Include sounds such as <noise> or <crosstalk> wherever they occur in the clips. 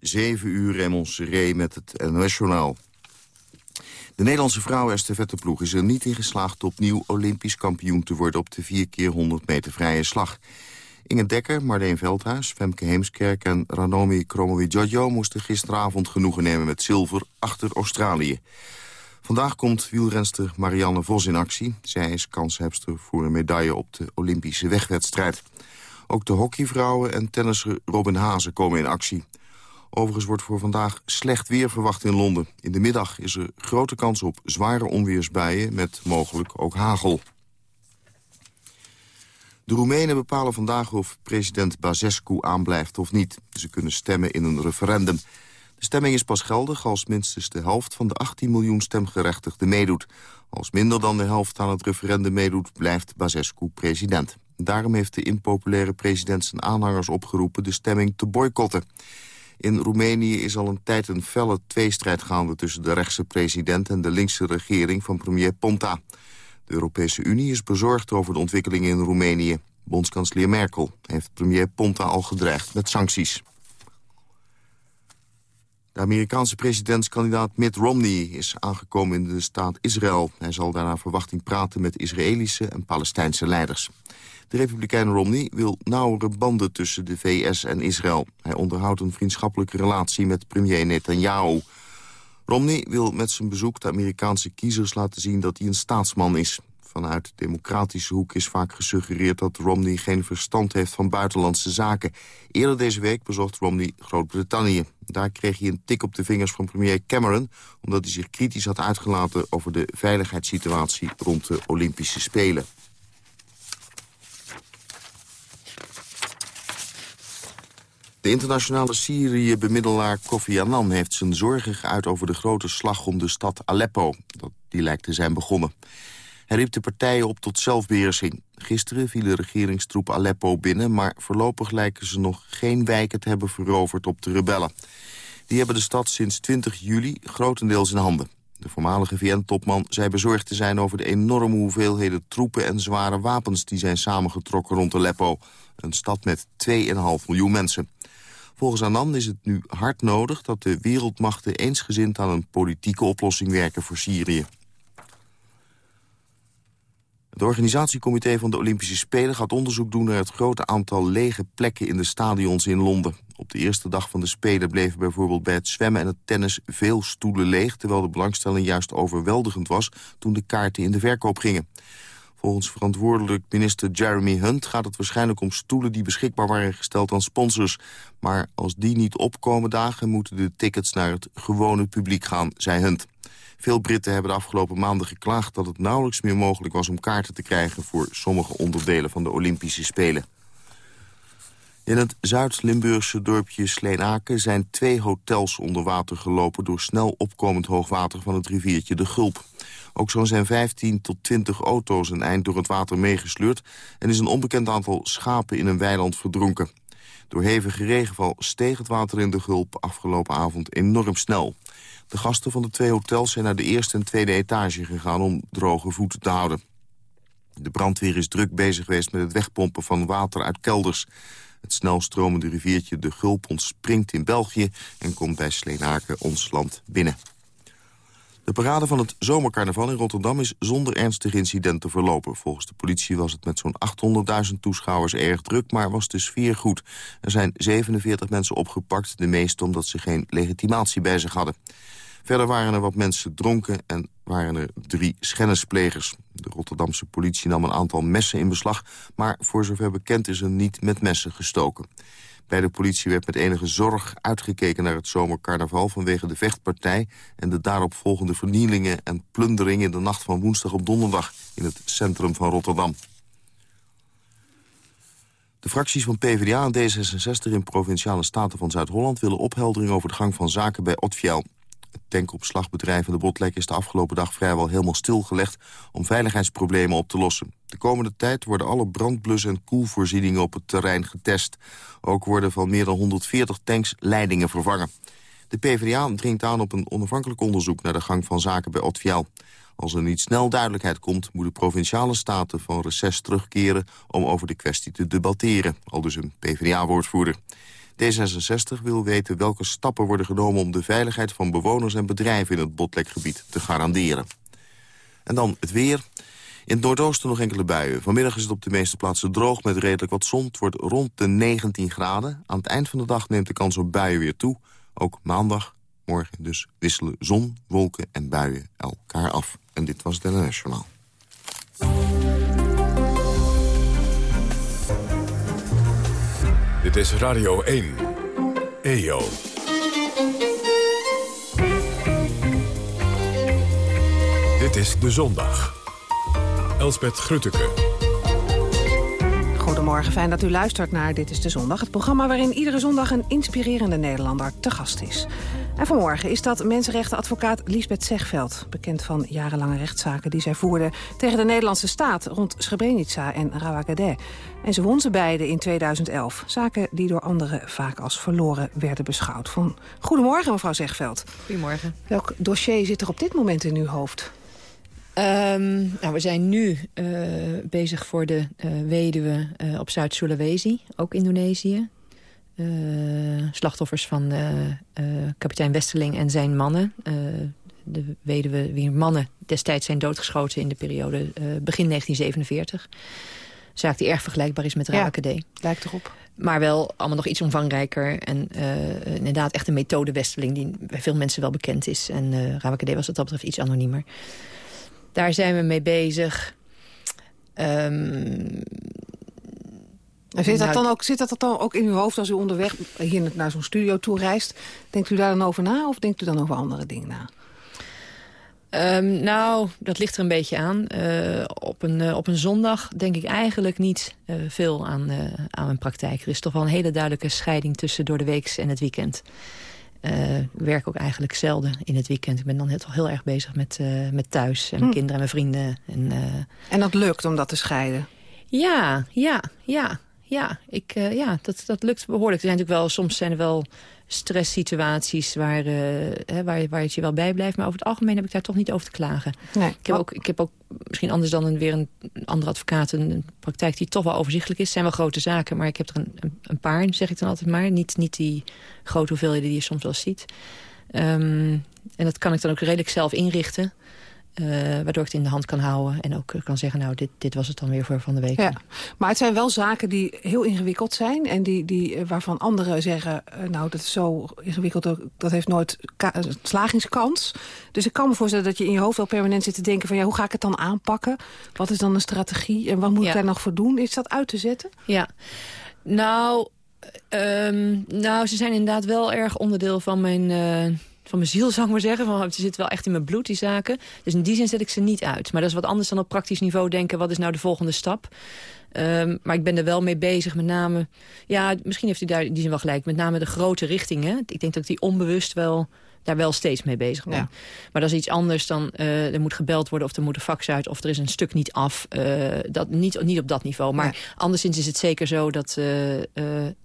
7 uur Raymond Seré met het NOS-journaal. De Nederlandse vrouwen-estafetteploeg is er niet in geslaagd... opnieuw Olympisch kampioen te worden op de 4 keer 100 meter vrije slag. Inge Dekker, Marleen Veldhuis, Femke Heemskerk en Ranomi Kromowidjojo... moesten gisteravond genoegen nemen met zilver achter Australië. Vandaag komt wielrenster Marianne Vos in actie. Zij is kanshebster voor een medaille op de Olympische wegwedstrijd. Ook de hockeyvrouwen en tennisser Robin Hazen komen in actie. Overigens wordt voor vandaag slecht weer verwacht in Londen. In de middag is er grote kans op zware onweersbuien met mogelijk ook hagel. De Roemenen bepalen vandaag of president Basescu aanblijft of niet. Ze kunnen stemmen in een referendum. De stemming is pas geldig als minstens de helft van de 18 miljoen stemgerechtigden meedoet. Als minder dan de helft aan het referendum meedoet, blijft Basescu president. Daarom heeft de impopulaire president zijn aanhangers opgeroepen de stemming te boycotten. In Roemenië is al een tijd een felle tweestrijd gaande... tussen de rechtse president en de linkse regering van premier Ponta. De Europese Unie is bezorgd over de ontwikkelingen in Roemenië. Bondskanselier Merkel heeft premier Ponta al gedreigd met sancties. De Amerikaanse presidentskandidaat Mitt Romney is aangekomen in de staat Israël. Hij zal daarna verwachting praten met Israëlische en Palestijnse leiders. De republikein Romney wil nauwere banden tussen de VS en Israël. Hij onderhoudt een vriendschappelijke relatie met premier Netanyahu. Romney wil met zijn bezoek de Amerikaanse kiezers laten zien dat hij een staatsman is. Vanuit de democratische hoek is vaak gesuggereerd dat Romney geen verstand heeft van buitenlandse zaken. Eerder deze week bezocht Romney Groot-Brittannië. Daar kreeg hij een tik op de vingers van premier Cameron... omdat hij zich kritisch had uitgelaten over de veiligheidssituatie rond de Olympische Spelen. De internationale Syrië-bemiddelaar Kofi Annan heeft zijn zorgen geuit over de grote slag om de stad Aleppo. Die lijkt te zijn begonnen. Hij riep de partijen op tot zelfbeheersing. Gisteren vielen regeringstroepen Aleppo binnen... maar voorlopig lijken ze nog geen wijken te hebben veroverd op de rebellen. Die hebben de stad sinds 20 juli grotendeels in handen. De voormalige VN-topman zei bezorgd te zijn over de enorme hoeveelheden troepen en zware wapens die zijn samengetrokken rond Aleppo. Een stad met 2,5 miljoen mensen. Volgens Anand is het nu hard nodig dat de wereldmachten eensgezind aan een politieke oplossing werken voor Syrië. Het organisatiecomité van de Olympische Spelen gaat onderzoek doen naar het grote aantal lege plekken in de stadions in Londen. Op de eerste dag van de Spelen bleven bijvoorbeeld bij het zwemmen en het tennis veel stoelen leeg, terwijl de belangstelling juist overweldigend was toen de kaarten in de verkoop gingen. Volgens verantwoordelijk minister Jeremy Hunt gaat het waarschijnlijk om stoelen die beschikbaar waren gesteld aan sponsors. Maar als die niet opkomen dagen moeten de tickets naar het gewone publiek gaan, zei Hunt. Veel Britten hebben de afgelopen maanden geklaagd dat het nauwelijks meer mogelijk was om kaarten te krijgen voor sommige onderdelen van de Olympische Spelen. In het Zuid-Limburgse dorpje Sleenaken zijn twee hotels onder water gelopen... door snel opkomend hoogwater van het riviertje de Gulp. Ook zo zijn 15 tot 20 auto's een eind door het water meegesleurd... en is een onbekend aantal schapen in een weiland verdronken. Door hevige regenval steeg het water in de Gulp afgelopen avond enorm snel. De gasten van de twee hotels zijn naar de eerste en tweede etage gegaan... om droge voeten te houden. De brandweer is druk bezig geweest met het wegpompen van water uit kelders. Het snelstromende riviertje de Gulp ontspringt in België... en komt bij Sleenaken ons land binnen. De parade van het zomercarnaval in Rotterdam is zonder ernstige incidenten verlopen. Volgens de politie was het met zo'n 800.000 toeschouwers erg druk, maar was de sfeer goed. Er zijn 47 mensen opgepakt, de meeste omdat ze geen legitimatie bij zich hadden. Verder waren er wat mensen dronken en waren er drie schennisplegers. De Rotterdamse politie nam een aantal messen in beslag... maar voor zover bekend is er niet met messen gestoken. Bij de politie werd met enige zorg uitgekeken naar het zomercarnaval... vanwege de vechtpartij en de daaropvolgende vernielingen en plunderingen... in de nacht van woensdag op donderdag in het centrum van Rotterdam. De fracties van PvdA en D66 in Provinciale Staten van Zuid-Holland... willen opheldering over de gang van zaken bij Otfiel. Het tankopslagbedrijf in de Botlek is de afgelopen dag vrijwel helemaal stilgelegd om veiligheidsproblemen op te lossen. De komende tijd worden alle brandblus- en koelvoorzieningen op het terrein getest. Ook worden van meer dan 140 tanks leidingen vervangen. De PvdA dringt aan op een onafhankelijk onderzoek naar de gang van zaken bij Otfiel. Als er niet snel duidelijkheid komt, moeten provinciale staten van reces terugkeren om over de kwestie te debatteren, al dus een PvdA-woordvoerder. D66 wil weten welke stappen worden genomen om de veiligheid van bewoners en bedrijven in het Botlekgebied te garanderen. En dan het weer. In het noordoosten nog enkele buien. Vanmiddag is het op de meeste plaatsen droog met redelijk wat zon. Het wordt rond de 19 graden. Aan het eind van de dag neemt de kans op buien weer toe. Ook maandag, morgen dus, wisselen zon, wolken en buien elkaar af. En dit was het Journaal. Dit is Radio 1. EO. Dit is De Zondag. Elspet Grutteke. Goedemorgen, fijn dat u luistert naar Dit is de Zondag. Het programma waarin iedere zondag een inspirerende Nederlander te gast is. En vanmorgen is dat mensenrechtenadvocaat Lisbeth Zegveld... bekend van jarenlange rechtszaken die zij voerde tegen de Nederlandse staat... rond Srebrenica en Rawagade. En ze won ze beide in 2011. Zaken die door anderen vaak als verloren werden beschouwd. Van... Goedemorgen, mevrouw Zegveld. Goedemorgen. Welk dossier zit er op dit moment in uw hoofd? Um, nou, we zijn nu uh, bezig voor de uh, weduwe uh, op Zuid-Sulawesi, ook Indonesië. Slachtoffers van kapitein Westerling en zijn mannen. de weduwe, wie mannen destijds zijn doodgeschoten in de periode begin 1947. Zaak die erg vergelijkbaar is met. Ja, lijkt erop. Maar wel allemaal nog iets omvangrijker. En inderdaad echt een methode Westerling die bij veel mensen wel bekend is. En uh, Rawakade was wat dat betreft iets anoniemer. Daar zijn we mee bezig. Um, zit, dat dan ook, zit dat dan ook in uw hoofd als u onderweg hier naar zo'n studio toe reist? Denkt u daar dan over na of denkt u dan over andere dingen na? Um, nou, dat ligt er een beetje aan. Uh, op, een, uh, op een zondag denk ik eigenlijk niet uh, veel aan, aan mijn praktijk. Er is toch wel een hele duidelijke scheiding tussen door de week en het weekend. Uh, werk ook eigenlijk zelden in het weekend. Ik ben dan toch heel erg bezig met, uh, met thuis en mijn hm. kinderen en mijn vrienden. En, uh... en dat lukt om dat te scheiden? Ja, ja, ja. Ja, ik, ja dat, dat lukt behoorlijk. Er zijn natuurlijk wel, soms zijn er wel stresssituaties waar, uh, hè, waar, waar het je wel bij blijft. Maar over het algemeen heb ik daar toch niet over te klagen. Nee. Ik, heb ook, ik heb ook misschien anders dan een, weer een andere advocaat... Een, praktijk die toch wel overzichtelijk is. Het zijn wel grote zaken, maar ik heb er een, een, een, paar, zeg ik dan altijd maar. Niet, niet die grote hoeveelheden die je soms wel ziet. Um, en dat kan ik dan ook redelijk zelf inrichten. Uh, waardoor ik het in de hand kan houden. En ook kan zeggen, nou, dit, dit was het dan weer voor van de week. Ja. Maar het zijn wel zaken die heel ingewikkeld zijn. En die, die, eh, waarvan anderen zeggen, uh, nou, dat is zo ingewikkeld. Dat heeft nooit slagingskans. Dus ik kan me voorstellen dat je in je hoofd wel permanent zit te denken... van ja, hoe ga ik het dan aanpakken? Wat is dan een strategie? En wat moet ik daar nog voor doen? Is dat uit te zetten? Ja, nou... Um, nou, ze zijn inderdaad wel erg onderdeel van mijn... Uh, van mijn ziel, zou ik maar zeggen. Van, het zit wel echt in mijn bloed, die zaken. Dus in die zin zet ik ze niet uit. Maar dat is wat anders dan op praktisch niveau denken... wat is nou de volgende stap? Um, maar ik ben er wel mee bezig, met name... Ja, misschien heeft u daar die zin wel gelijk. Met name de grote richtingen. Ik denk dat ik die onbewust wel daar wel steeds mee bezig ben. Maar dat is iets anders dan uh, er moet gebeld worden of er moet een fax uit... of er is een stuk niet af. Uh, dat, niet, niet op dat niveau. Maar ja. anderszins is het zeker zo dat, uh,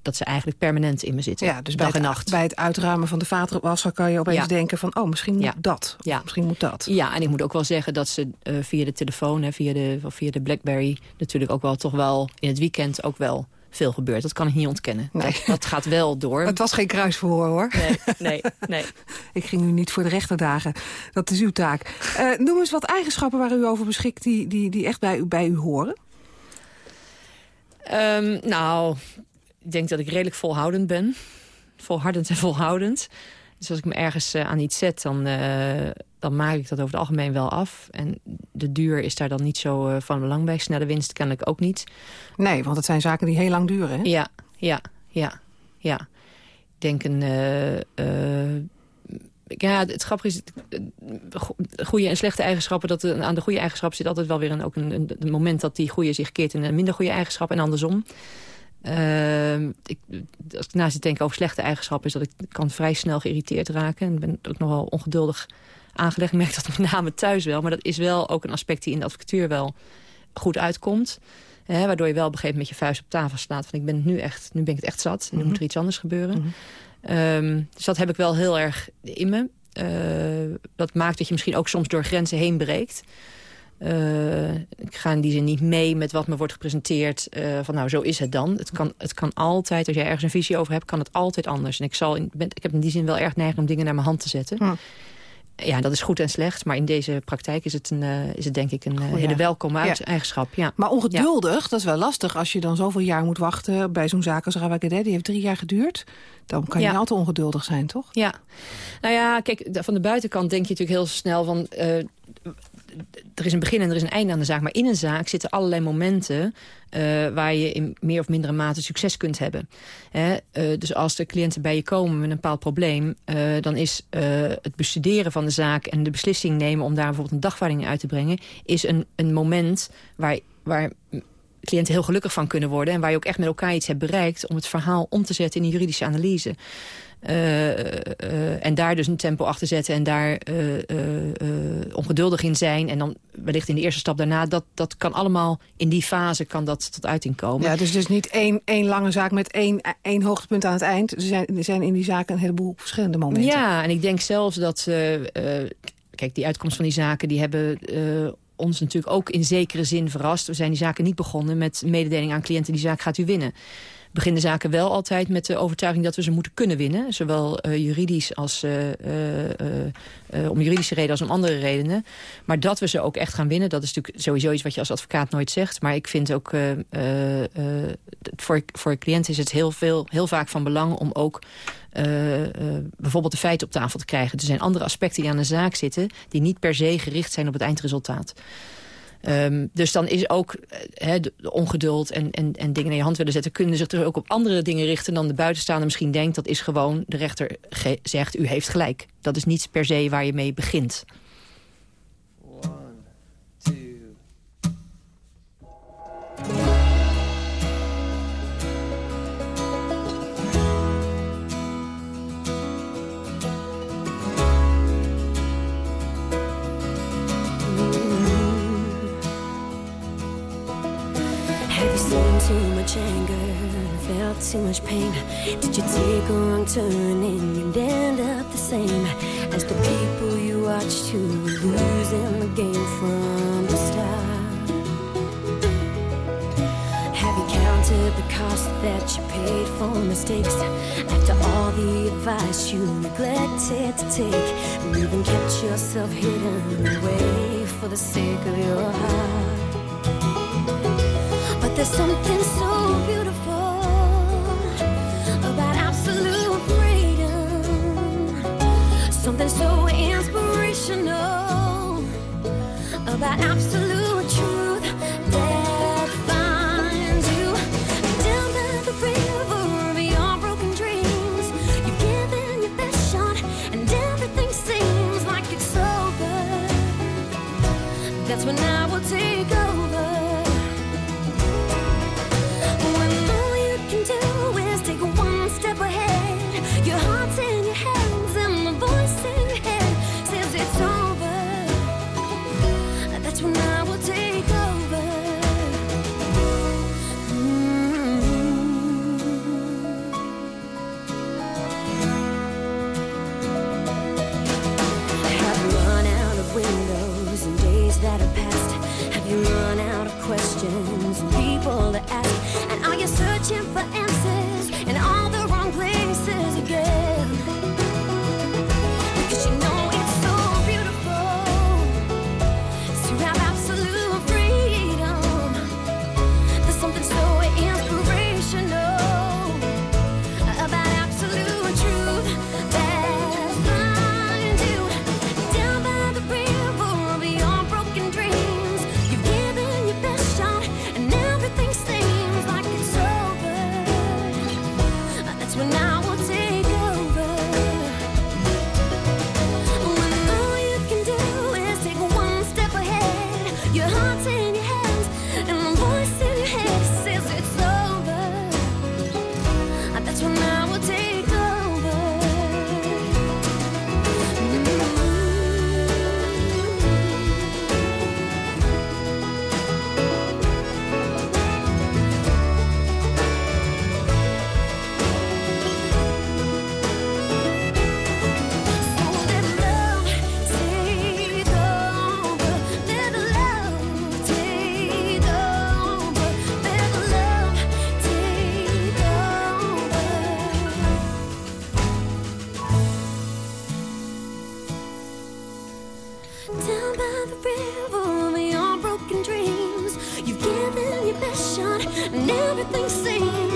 dat ze eigenlijk permanent in me zitten. Ja, dus bij het, nacht. bij het uitruimen van de vaatwasser kan je opeens ja. denken van... oh, misschien moet dat. Ja. Misschien moet dat. Ja, en ik moet ook wel zeggen dat ze via de telefoon... Hè, via, de, via de Blackberry natuurlijk ook wel toch wel in het weekend ook wel veel gebeurt. Dat kan ik niet ontkennen. Nee. Dat, dat, gaat wel door. Het was geen kruisverhoor, hoor. Nee, nee, nee. <laughs> ik ging u niet voor de rechterdagen. Dat is uw taak. Uh, noem eens wat eigenschappen waar u over beschikt... die, die, die echt bij u, bij u horen. Um, nou, ik denk dat ik redelijk volhoudend ben. Volhardend en volhoudend. Dus als ik me ergens uh, aan iets zet, dan, uh, dan maak ik dat over het algemeen wel af. En de duur is daar dan niet zo uh, van belang bij. Snelle winst kan ik ook niet. Nee, want het zijn zaken die heel lang duren, hè? Ja, ja, ja, ja. Ik denk een... ja, het grappige is, goede en slechte eigenschappen, dat aan de goede eigenschap zit altijd wel weer een, ook een, een, een moment dat die goede zich keert in een minder goede eigenschap en andersom. Uh, ik, als ik naast het denken over slechte eigenschappen... is dat ik kan vrij snel geïrriteerd raken. En ben ook nogal ongeduldig aangelegd. Ik merk dat met name thuis wel. Maar dat is wel ook een aspect die in de advocatuur wel goed uitkomt. Hè, waardoor je wel op een gegeven moment je vuist op tafel slaat. Van ik ben nu echt, nu ben ik het echt zat. En nu mm -hmm. moet er iets anders gebeuren. Mm -hmm. um, dus dat heb ik wel heel erg in me. Uh, dat maakt dat je misschien ook soms door grenzen heen breekt. ik ga in die zin niet mee met wat me wordt gepresenteerd. van nou, zo is het dan. Het kan, het kan altijd, als jij ergens een visie over hebt, kan het altijd anders. En ik, zal in, ben, ik heb in die zin wel erg neiging om dingen naar mijn hand te zetten. Ja, dat is goed en slecht. Maar in deze praktijk is het, een, uh, is het denk ik een uh, hele welkome ja. eigenschap. Ja. Maar ongeduldig, dat is wel lastig als je dan zoveel jaar moet wachten... bij zo'n zaak als Rawagede, die heeft drie jaar geduurd. Dan kan je altijd ongeduldig zijn, toch? Ja. Nou ja, kijk, van de buitenkant denk je natuurlijk heel snel van... Uh, er is een begin en er is een einde aan de zaak. Maar in een zaak zitten allerlei momenten... Uh, waar je in meer of mindere mate succes kunt hebben. Hè? Uh, dus als de cliënten bij je komen met een bepaald probleem... Uh, dan is het bestuderen van de zaak en de beslissing nemen... om daar bijvoorbeeld een dagvaarding uit te brengen... is een, een moment waar, waar cliënten heel gelukkig van kunnen worden... en waar je ook echt met elkaar iets hebt bereikt... om het verhaal om te zetten in een juridische analyse. Uh, uh, en daar dus een tempo achter zetten en daar uh, ongeduldig in zijn. En dan wellicht in de eerste stap daarna. Dat, dat kan allemaal in die fase kan dat tot uiting komen. Ja, dus dus niet één, één lange zaak met één, één hoogtepunt aan het eind. Er zijn, er zijn in die zaken een heleboel verschillende momenten. Ja, en ik denk zelfs dat... kijk, die uitkomst van die zaken die hebben ons natuurlijk ook in zekere zin verrast. We zijn die zaken niet begonnen met mededeling aan cliënten... die zaak gaat u winnen beginnen zaken wel altijd met de overtuiging dat we ze moeten kunnen winnen. Zowel uh, juridisch als uh, uh, om juridische redenen als om andere redenen. Maar dat we ze ook echt gaan winnen, dat is natuurlijk sowieso iets wat je als advocaat nooit zegt. Maar ik vind ook, voor, voor cliënten is het heel, veel, heel vaak van belang om ook... bijvoorbeeld de feiten op tafel te krijgen. Er zijn andere aspecten die aan de zaak zitten... die niet per se gericht zijn op het eindresultaat. Um, dus dan is ook uh, de, ongeduld en, en, en dingen in je hand willen zetten... kunnen zich er ook op andere dingen richten dan de buitenstaander misschien denkt. Dat is gewoon, de rechter zegt, u heeft gelijk. Dat is niet per se waar je mee begint. Too much pain. Did you take a wrong turn and end up the same as the people you watched who were losing the game from the start? Have you counted the cost that you paid for mistakes after all the advice you neglected to take? And even kept yourself hidden away for the sake of your heart. But there's something so beautiful Something so inspirational about absolute truth and everything seems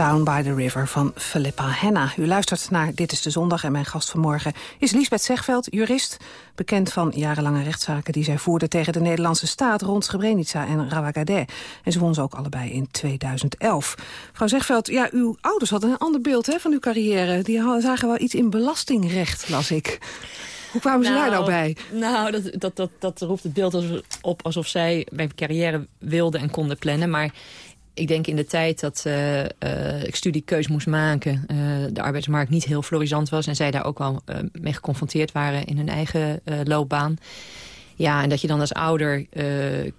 Down by the River van Philippa Henna. U luistert naar Dit is de Zondag en mijn gast vanmorgen is Liesbeth Zegveld, jurist. Bekend van jarenlange rechtszaken die zij voerde tegen de Nederlandse staat... rond Srebrenica en Rawagade. En ze won ze ook allebei in 2011. Mevrouw Zegveld, ja, uw ouders hadden een ander beeld hè, van uw carrière. Die hadden- zagen wel iets in belastingrecht, las ik. Hoe kwamen ze daar nou bij? Nou, dat, dat, dat, dat roept het beeld op alsof zij mijn carrière wilden en konden plannen. Maar ik denk in de tijd dat eh, eh, ik studiekeus moest maken... eh, de arbeidsmarkt niet heel florisant was... en zij daar ook wel mee geconfronteerd waren in hun eigen loopbaan. Ja, en dat je dan als ouder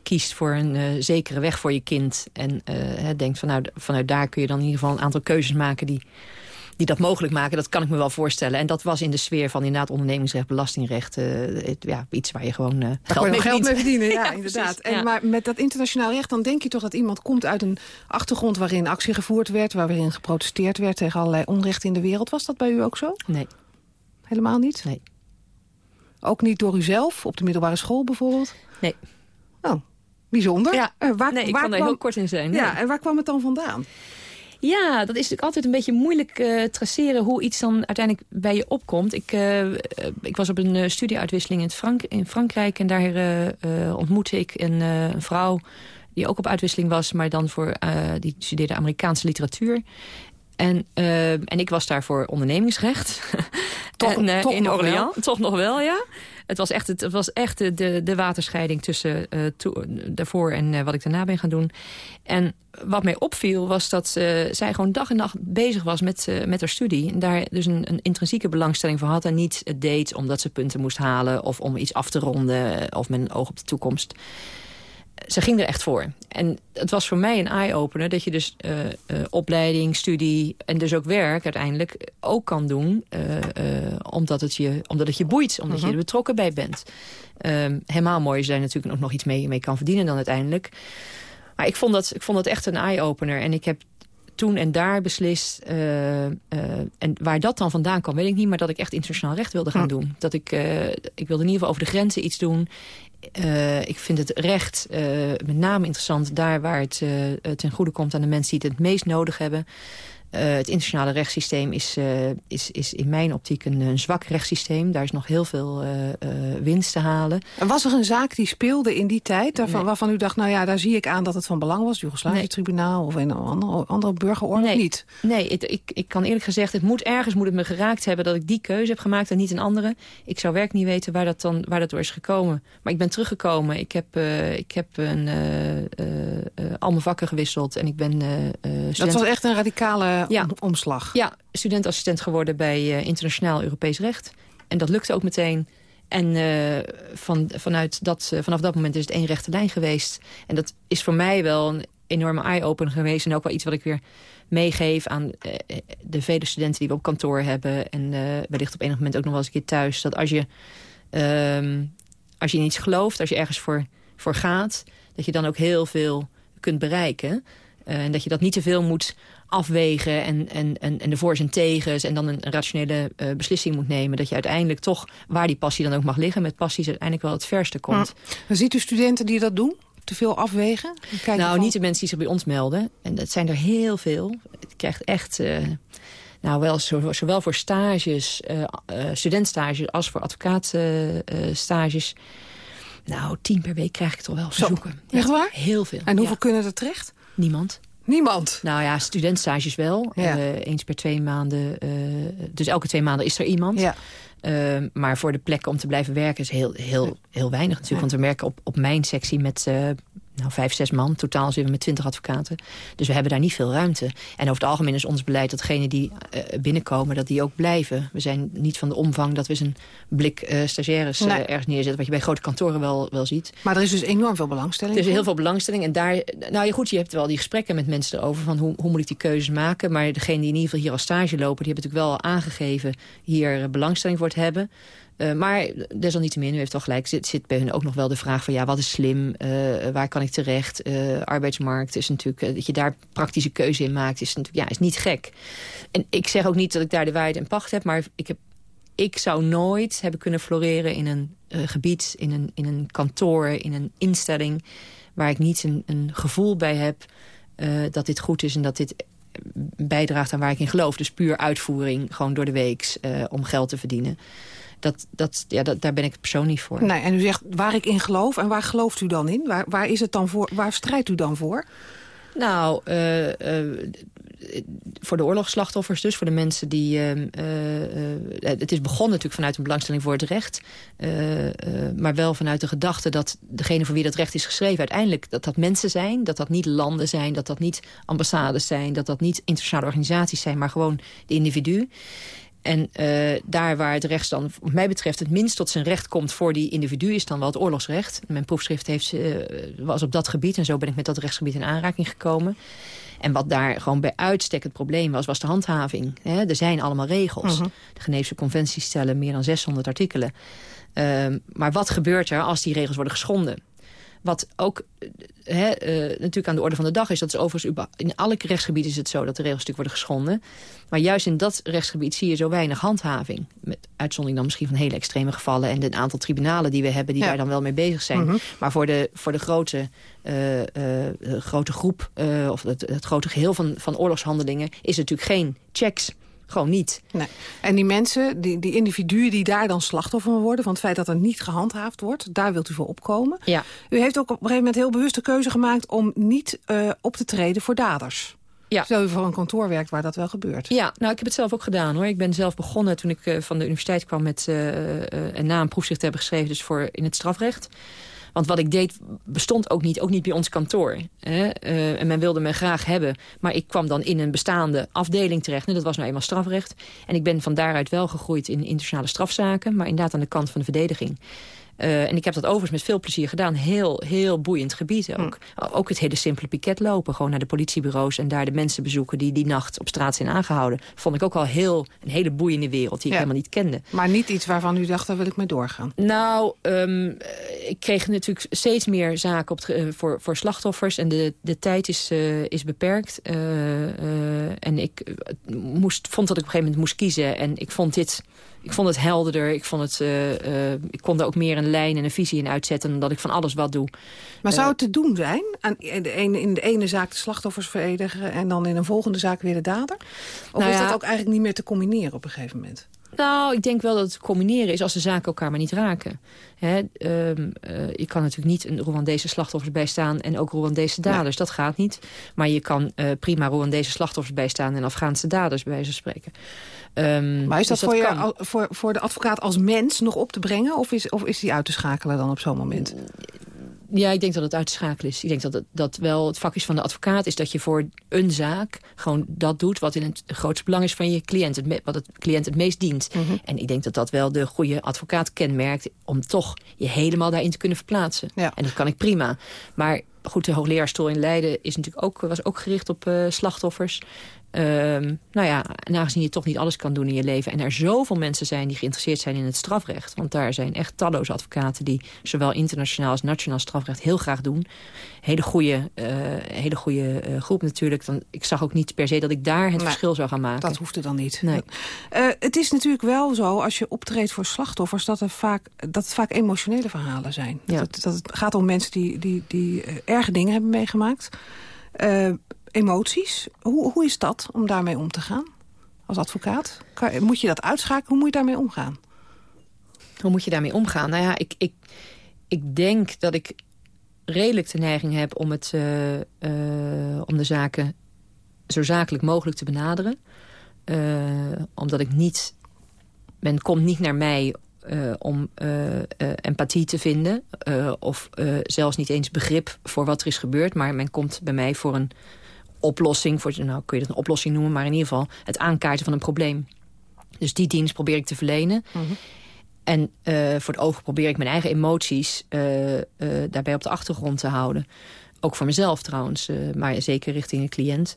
kiest voor een zekere weg voor je kind... en denkt van, nou, vanuit daar kun je dan in ieder geval een aantal keuzes maken... die die dat mogelijk maken, dat kan ik me wel voorstellen. En dat was in de sfeer van inderdaad ondernemingsrecht, belastingrecht. eh, het- ja, iets waar je gewoon eh, geld, mee geld mee verdienen, <laughs> ja, Ja, inderdaad. precies, En, ja. Maar met dat internationaal recht, dan denk je toch dat iemand komt uit een achtergrond... waarin actie gevoerd werd, waarin geprotesteerd werd... tegen allerlei onrecht in de wereld. Was dat bij u ook zo? Nee, Helemaal niet? nee. Ook niet door uzelf, op de middelbare school bijvoorbeeld? Nee. Oh, bijzonder. Ja, Eh, waar, nee, ik waar kan er kwam- heel kort in zijn. Ja, en waar kwam het dan vandaan? Ja, dat is natuurlijk altijd een beetje moeilijk eh, traceren hoe iets dan uiteindelijk bij je opkomt. Ik, eh, ik was op een eh, studieuitwisseling in, Frank in Frankrijk en daar ontmoette ik een, een vrouw die ook op uitwisseling was, maar dan voor, die studeerde Amerikaanse literatuur. En, en ik was daar voor ondernemingsrecht. Toch- <laughs> en, toch in Orléans. Toch nog wel, ja. Het was echt, het was echt de, de, waterscheiding tussen eh, daarvoor en eh, wat ik daarna ben gaan doen. En wat mij opviel was dat zij gewoon dag en nacht bezig was met, eh, met haar studie. En daar dus een, een intrinsieke belangstelling voor had. En niet het deed omdat ze punten moest halen of om iets af te ronden of met een oog op de toekomst ze ging er echt voor. En het was voor mij een eye-opener dat je dus eh, eh, opleiding, studie en dus ook werk uiteindelijk ook kan doen. eh, omdat, het je, omdat het je boeit, omdat je er betrokken bij bent. Ehm, helemaal mooi is daar natuurlijk ook nog iets mee, mee kan verdienen dan uiteindelijk. Maar ik vond dat, ik vond dat echt een eye-opener. En ik heb toen en daar beslist... en waar dat dan vandaan kwam, weet ik niet... maar dat ik echt internationaal recht wilde gaan doen. Dat ik, ik wilde in ieder geval over de grenzen iets doen. Eh, ik vind het recht eh, met name interessant... daar waar het eh, ten goede komt aan de mensen die het het meest nodig hebben. Eh, het internationale rechtssysteem is, eh, is, is in mijn optiek een, een zwak rechtssysteem. Daar is nog heel veel eh, winst te halen. En was er een zaak die speelde in die tijd... Daarvan, Nee. waarvan u dacht, nou ja, daar zie ik aan dat het van belang was... Joegoslavië-tribunaal of een andere, andere burgeroorlog Nee. niet? Nee, het- ik, ik kan eerlijk gezegd, het moet ergens moet het me geraakt hebben dat ik die keuze heb gemaakt en niet een andere. Ik zou werk niet weten waar dat dan waar dat door is gekomen. Maar ik ben teruggekomen. Ik heb, ik heb een, al mijn vakken gewisseld en ik ben Dat was echt een radicale Ja. om- omslag. ja, studentassistent geworden bij eh, internationaal Europees recht. En dat lukte ook meteen. En eh, van, vanuit dat, vanaf dat moment is het één rechte lijn geweest. En dat is voor mij wel een enorme eye-opener geweest. En ook wel iets wat ik weer meegeef aan de vele studenten die we op kantoor hebben. En wellicht op enig moment ook nog wel eens een keer thuis. Dat als je, ehm, als je in iets gelooft, als je ergens voor, voor gaat... dat je dan ook heel veel kunt bereiken. En dat je dat niet te veel moet afwegen en, en, en, en de voor's en tegens... en dan een, een rationele eh, beslissing moet nemen. Dat je uiteindelijk toch, waar die passie dan ook mag liggen... met passie uiteindelijk wel het verste komt. Dan ziet u studenten die dat doen? Te veel afwegen? Kijken Nou, van- niet de mensen die zich bij ons melden. En dat zijn er heel veel. Je krijgt echt... eh, nou, wel zo- zowel voor stages, eh, studentstages... als voor advocaatstages. nou, tien per week krijg ik toch wel verzoeken. echt waar? Heel veel. En hoeveel Ja. kunnen er terecht? Niemand. Niemand. Nou ja, studentstages wel. Ja. Eh, eens per twee maanden. eh, dus elke twee maanden is er iemand. Ja. Eh, maar voor de plekken om te blijven werken is heel, heel, heel weinig natuurlijk. Want we merken op, op mijn sectie met nou, vijf, zes man. Totaal zitten we met twintig advocaten. Dus we hebben daar niet veel ruimte. En over het algemeen is ons beleid dat degenen die eh, binnenkomen... dat die ook blijven. We zijn niet van de omvang dat we eens een blik eh, stagiaires eh, ergens neerzetten. Wat je bij grote kantoren wel, wel ziet. Maar er is dus enorm veel belangstelling Er is heel veel belangstelling. En daar, nou ja, goed, je hebt wel die gesprekken met mensen erover... van hoe, hoe moet ik die keuzes maken. Maar degene die in ieder geval hier als stage lopen... die hebben natuurlijk wel al aangegeven hier belangstelling voor te hebben. Eh, maar desalniettemin, u heeft wel gelijk, zit, zit bij hun ook nog wel de vraag van... ja, wat is slim, Eh, waar kan ik terecht? Eh, arbeidsmarkt is natuurlijk, dat je daar praktische keuze in maakt... is natuurlijk, ja, is niet gek. En ik zeg ook niet dat ik daar de waarheid en pacht heb... maar ik, heb, ik zou nooit hebben kunnen floreren in een gebied... In een, in een kantoor, in een instelling... waar ik niet een, een gevoel bij heb dat dit goed is... en dat dit bijdraagt aan waar ik in geloof. Dus puur uitvoering, gewoon door de weeks, eh, om geld te verdienen. Dat, dat, ja, dat, daar ben ik persoon niet voor. Nee, en u zegt waar ik in geloof. En waar gelooft u dan in? Waar, waar, is het dan voor, waar strijdt u dan voor? Nou, eh, eh, voor de oorlogsslachtoffers dus, voor de mensen die... eh, eh, eh, het is begonnen natuurlijk vanuit een belangstelling voor het recht. eh, eh, maar wel vanuit de gedachte dat degene voor wie dat recht is geschreven... uiteindelijk dat dat mensen zijn, dat dat niet landen zijn... dat dat niet ambassades zijn, dat dat niet internationale organisaties zijn... maar gewoon de individu. En eh, daar waar het recht dan, wat mij betreft, het minst tot zijn recht komt voor die individu, is dan wel het oorlogsrecht. Mijn proefschrift heeft, eh, was op dat gebied en zo ben ik met dat rechtsgebied in aanraking gekomen. En wat daar gewoon bij uitstek het probleem was, was de handhaving. Er zijn allemaal regels. De Geneefse conventies stellen meer dan 600 artikelen. Ehm, maar wat gebeurt er als die regels worden geschonden? Wat ook eh, eh, natuurlijk aan de orde van de dag is... dat is overigens in alle rechtsgebieden is het zo dat de regels natuurlijk worden geschonden. Maar juist in dat rechtsgebied zie je zo weinig handhaving. Met uitzondering dan misschien van hele extreme gevallen... en een aantal tribunalen die we hebben die Ja. daar dan wel mee bezig zijn. Maar voor de, voor de grote, eh, grote groep of het, het grote geheel van, van oorlogshandelingen... is er natuurlijk geen checks. Gewoon niet. Nee. En die mensen, die, die individuen die daar dan slachtoffer van worden... van het feit dat er niet gehandhaafd wordt, daar wilt u voor opkomen. Ja. U heeft ook op een gegeven moment heel bewust de keuze gemaakt... om niet eh, op te treden voor daders. Ja. Stel u voor een kantoor werkt waar dat wel gebeurt. Ja, nou, ik heb het zelf ook gedaan hoor. Ik ben zelf begonnen toen ik eh, van de universiteit kwam met eh, eh, en na een proefschrift hebben geschreven, dus voor in het strafrecht. Want wat ik deed bestond ook niet, ook niet bij ons kantoor. Hè? Eh, en men wilde me graag hebben. Maar ik kwam dan in een bestaande afdeling terecht. En dat was nou eenmaal strafrecht. En ik ben van daaruit wel gegroeid in internationale strafzaken. Maar inderdaad aan de kant van de verdediging. Eh, en ik heb dat overigens met veel plezier gedaan. Heel, heel boeiend gebied ook. Ook het hele simpele piket lopen. Gewoon naar de politiebureaus en daar de mensen bezoeken... die die nacht op straat zijn aangehouden. Vond ik ook al heel, een hele boeiende wereld die ik helemaal niet kende. Maar niet iets waarvan u dacht, daar wil ik mee doorgaan. Nou, ehm, eh, ik kreeg natuurlijk steeds meer zaken op eh, voor, voor slachtoffers. En de, de tijd is, eh, is beperkt. En ik moest, vond dat ik op een gegeven moment moest kiezen. En ik vond dit... Ik vond het helderder. Ik, vond het, eh, eh, ik kon er ook meer een lijn en een visie in uitzetten... dan dat ik van alles wat doe. Maar zou het te doen zijn? Aan in, de ene, in de ene zaak de slachtoffers verdedigen... en dan in een volgende zaak weer de dader? Of Nou is ja. dat ook eigenlijk niet meer te combineren op een gegeven moment? Nou, ik denk wel dat het combineren is als de zaken elkaar maar niet raken. Hè, ehm, eh, je kan natuurlijk niet een Rwandese slachtoffers bijstaan en ook Rwandese daders. Dat gaat niet. Maar je kan eh, prima Rwandese slachtoffers bijstaan en Afghaanse daders, bij wijze van spreken. Ehm, Maar is dat, dus voor, je, voor, voor de advocaat als mens nog op te brengen? Of is, of is die uit te schakelen dan op zo'n moment? Ja, ik denk dat het uit te schakelen is. Ik denk dat het dat wel het vak is van de advocaat... is dat je voor een zaak gewoon dat doet... wat in het grootste belang is van je cliënt. Het me- wat het cliënt het meest dient. Mhm. En ik denk dat dat wel de goede advocaat kenmerkt... om toch je helemaal daarin te kunnen verplaatsen. Ja. En dat kan ik prima. Maar goed, de hoogleraarstoel in Leiden is natuurlijk ook, was ook gericht op eh, slachtoffers. Ehm, nou ja, en aangezien je toch niet alles kan doen in je leven... en er zoveel mensen zijn die geïnteresseerd zijn in het strafrecht... want daar zijn echt talloze advocaten... die zowel internationaal als nationaal strafrecht heel graag doen. Hele goede, eh, hele goede eh, groep natuurlijk. Dan, ik zag ook niet per se dat ik daar het verschil zou gaan maken. Dat hoefde dan niet. Nee. Eh, het is natuurlijk wel zo, als je optreedt voor slachtoffers... dat, er vaak, dat het vaak emotionele verhalen zijn. Ja. Dat, het, dat het gaat om mensen die, die, die erge dingen hebben meegemaakt. Emoties, hoe, hoe is dat om daarmee om te gaan? Als advocaat? Kan- moet je dat uitschakelen? Hoe moet je daarmee omgaan? Hoe moet je daarmee omgaan? Nou ja, ik, ik, ik denk dat ik redelijk de neiging heb om, het, eh, eh, om de zaken zo zakelijk mogelijk te benaderen. Eh, omdat ik niet... Men komt niet naar mij om eh, empathie te vinden. of zelfs niet eens begrip voor wat er is gebeurd. Maar men komt bij mij voor een oplossing. Voor, nou, kun je dat een oplossing noemen, maar in ieder geval het aankaarten van een probleem. Dus die dienst probeer ik te verlenen. En eh, voor het oog probeer ik mijn eigen emoties eh, eh, daarbij op de achtergrond te houden. Ook voor mezelf trouwens, maar zeker richting de cliënt.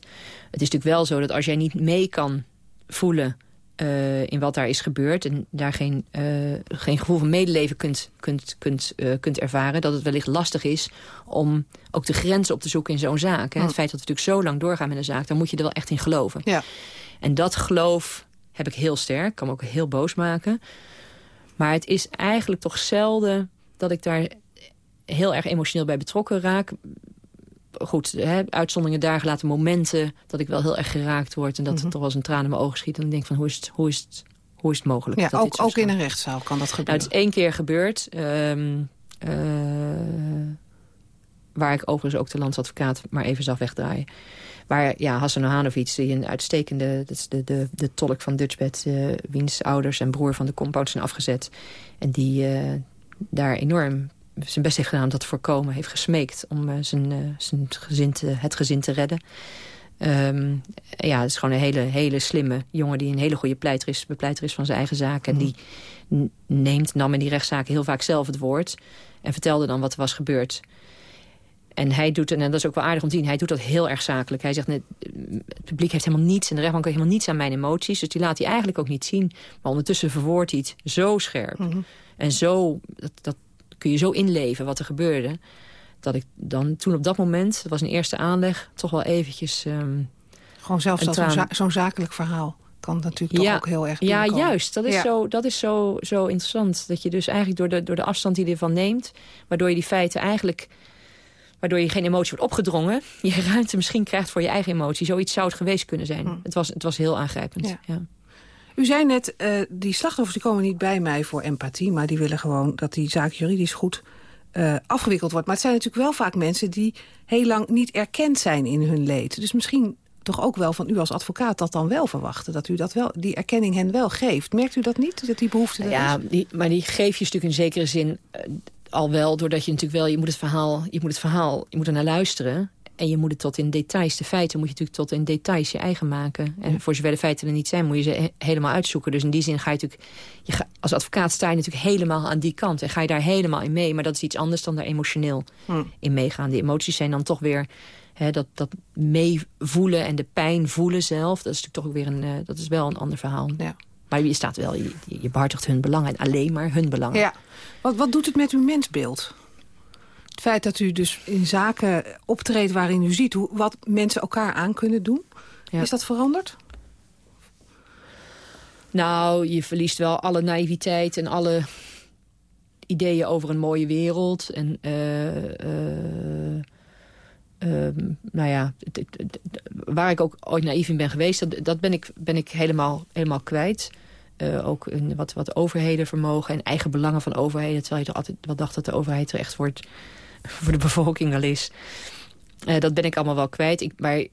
Het is natuurlijk wel zo dat als jij niet mee kan voelen eh, in wat daar is gebeurd... en daar geen, eh, geen gevoel van medeleven kunt, kunt, kunt, eh, kunt ervaren... dat het wellicht lastig is om ook de grenzen op te zoeken in zo'n zaak. Hè. Het feit dat we natuurlijk zo lang doorgaan met een zaak... daar moet je er wel echt in geloven. Ja. En dat geloof heb ik heel sterk. Kan me ook heel boos maken. Maar het is eigenlijk toch zelden dat ik daar heel erg emotioneel bij betrokken raak. Goed, hè, uitzonderingen daar gelaten momenten dat ik wel heel erg geraakt word... en dat er toch wel eens een traan in mijn ogen schiet. En dan denk ik van, hoe is het, hoe is het, hoe is het mogelijk? Ja, dat ook, ook in een rechtszaal kan dat Nou, gebeuren. het is één keer gebeurd. ehm, eh, waar ik overigens ook de landsadvocaat maar even zag wegdraaien. Waar ja, Hassan Ohanovic, die een uitstekende... dat is de, de, de tolk van Dutchbed... eh wiens ouders en broer van de compound zijn afgezet. En die eh, daar enorm zijn best heeft gedaan om dat te voorkomen. Heeft gesmeekt om eh, zijn, eh, zijn gezin te, het gezin te redden. Ehm, ja, het is gewoon een hele, hele slimme jongen... die een hele goede pleiter is, bepleiter is van zijn eigen zaak. En die n- neemt, nam in die rechtszaken heel vaak zelf het woord... en vertelde dan wat er was gebeurd. En hij doet, en dat is ook wel aardig om te zien... hij doet dat heel erg zakelijk. Hij zegt, net, het publiek heeft helemaal niets... en de rechtbank heeft helemaal niets aan mijn emoties... dus die laat hij eigenlijk ook niet zien. Maar ondertussen verwoordt hij het zo scherp. En zo, dat, dat kun je zo inleven wat er gebeurde... dat ik dan toen op dat moment, dat was een eerste aanleg... toch wel eventjes... ehm, Gewoon zelfs zo'n za- zo'n zakelijk verhaal kan natuurlijk toch ook heel erg Ja, juist. Dat is, Ja. zo, dat is zo, zo interessant. Dat je dus eigenlijk door de, door de afstand die je ervan neemt... waardoor je die feiten eigenlijk... waardoor je geen emotie wordt opgedrongen... <laughs> je ruimte misschien krijgt voor je eigen emotie. Zoiets zou het geweest kunnen zijn. Het, was, het was heel aangrijpend. Ja. U zei net, eh, die slachtoffers die komen niet bij mij voor empathie... maar die willen gewoon dat die zaak juridisch goed eh, afgewikkeld wordt. Maar het zijn natuurlijk wel vaak mensen die heel lang niet erkend zijn in hun leed. Dus misschien toch ook wel van u als advocaat dat dan wel verwachten. Dat u dat wel, die erkenning hen wel geeft. Merkt u dat niet, dat die behoefte er Ja, is? die, maar die geef je natuurlijk in zekere zin eh, al wel... doordat je natuurlijk wel, je moet het verhaal, je moet het verhaal, je moet er naar luisteren... En je moet het tot in details, de feiten moet je natuurlijk tot in details je eigen maken. En voor zover de feiten er niet zijn, moet je ze he- helemaal uitzoeken. Dus in die zin ga je natuurlijk, je ga, als advocaat sta je natuurlijk helemaal aan die kant. En ga je daar helemaal in mee. Maar dat is iets anders dan daar emotioneel in meegaan. Die emoties zijn dan toch weer hè, dat, dat meevoelen en de pijn voelen zelf. Dat is natuurlijk toch ook weer een, eh, dat is wel een ander verhaal. Ja. Maar je staat wel, je, je behartigt hun belangen. En alleen maar hun belangen. Ja. Wat, wat doet het met uw mensbeeld? Het feit dat u dus in zaken optreedt waarin u ziet... Hoe, wat mensen elkaar aan kunnen doen. Ja. Is dat veranderd? Nou, je verliest wel alle naïviteit en alle ideeën over een mooie wereld. En, eh, eh, ehm, nou ja, waar ik ook ooit naïef in ben geweest... dat, dat ben, ik, ben ik helemaal, helemaal kwijt. Eh, ook in wat, wat overheden vermogen en eigen belangen van overheden... terwijl je er altijd wel dacht dat de overheid er echt voor, het- voor de bevolking wel is. Eh, dat ben ik allemaal wel kwijt. Ik, maar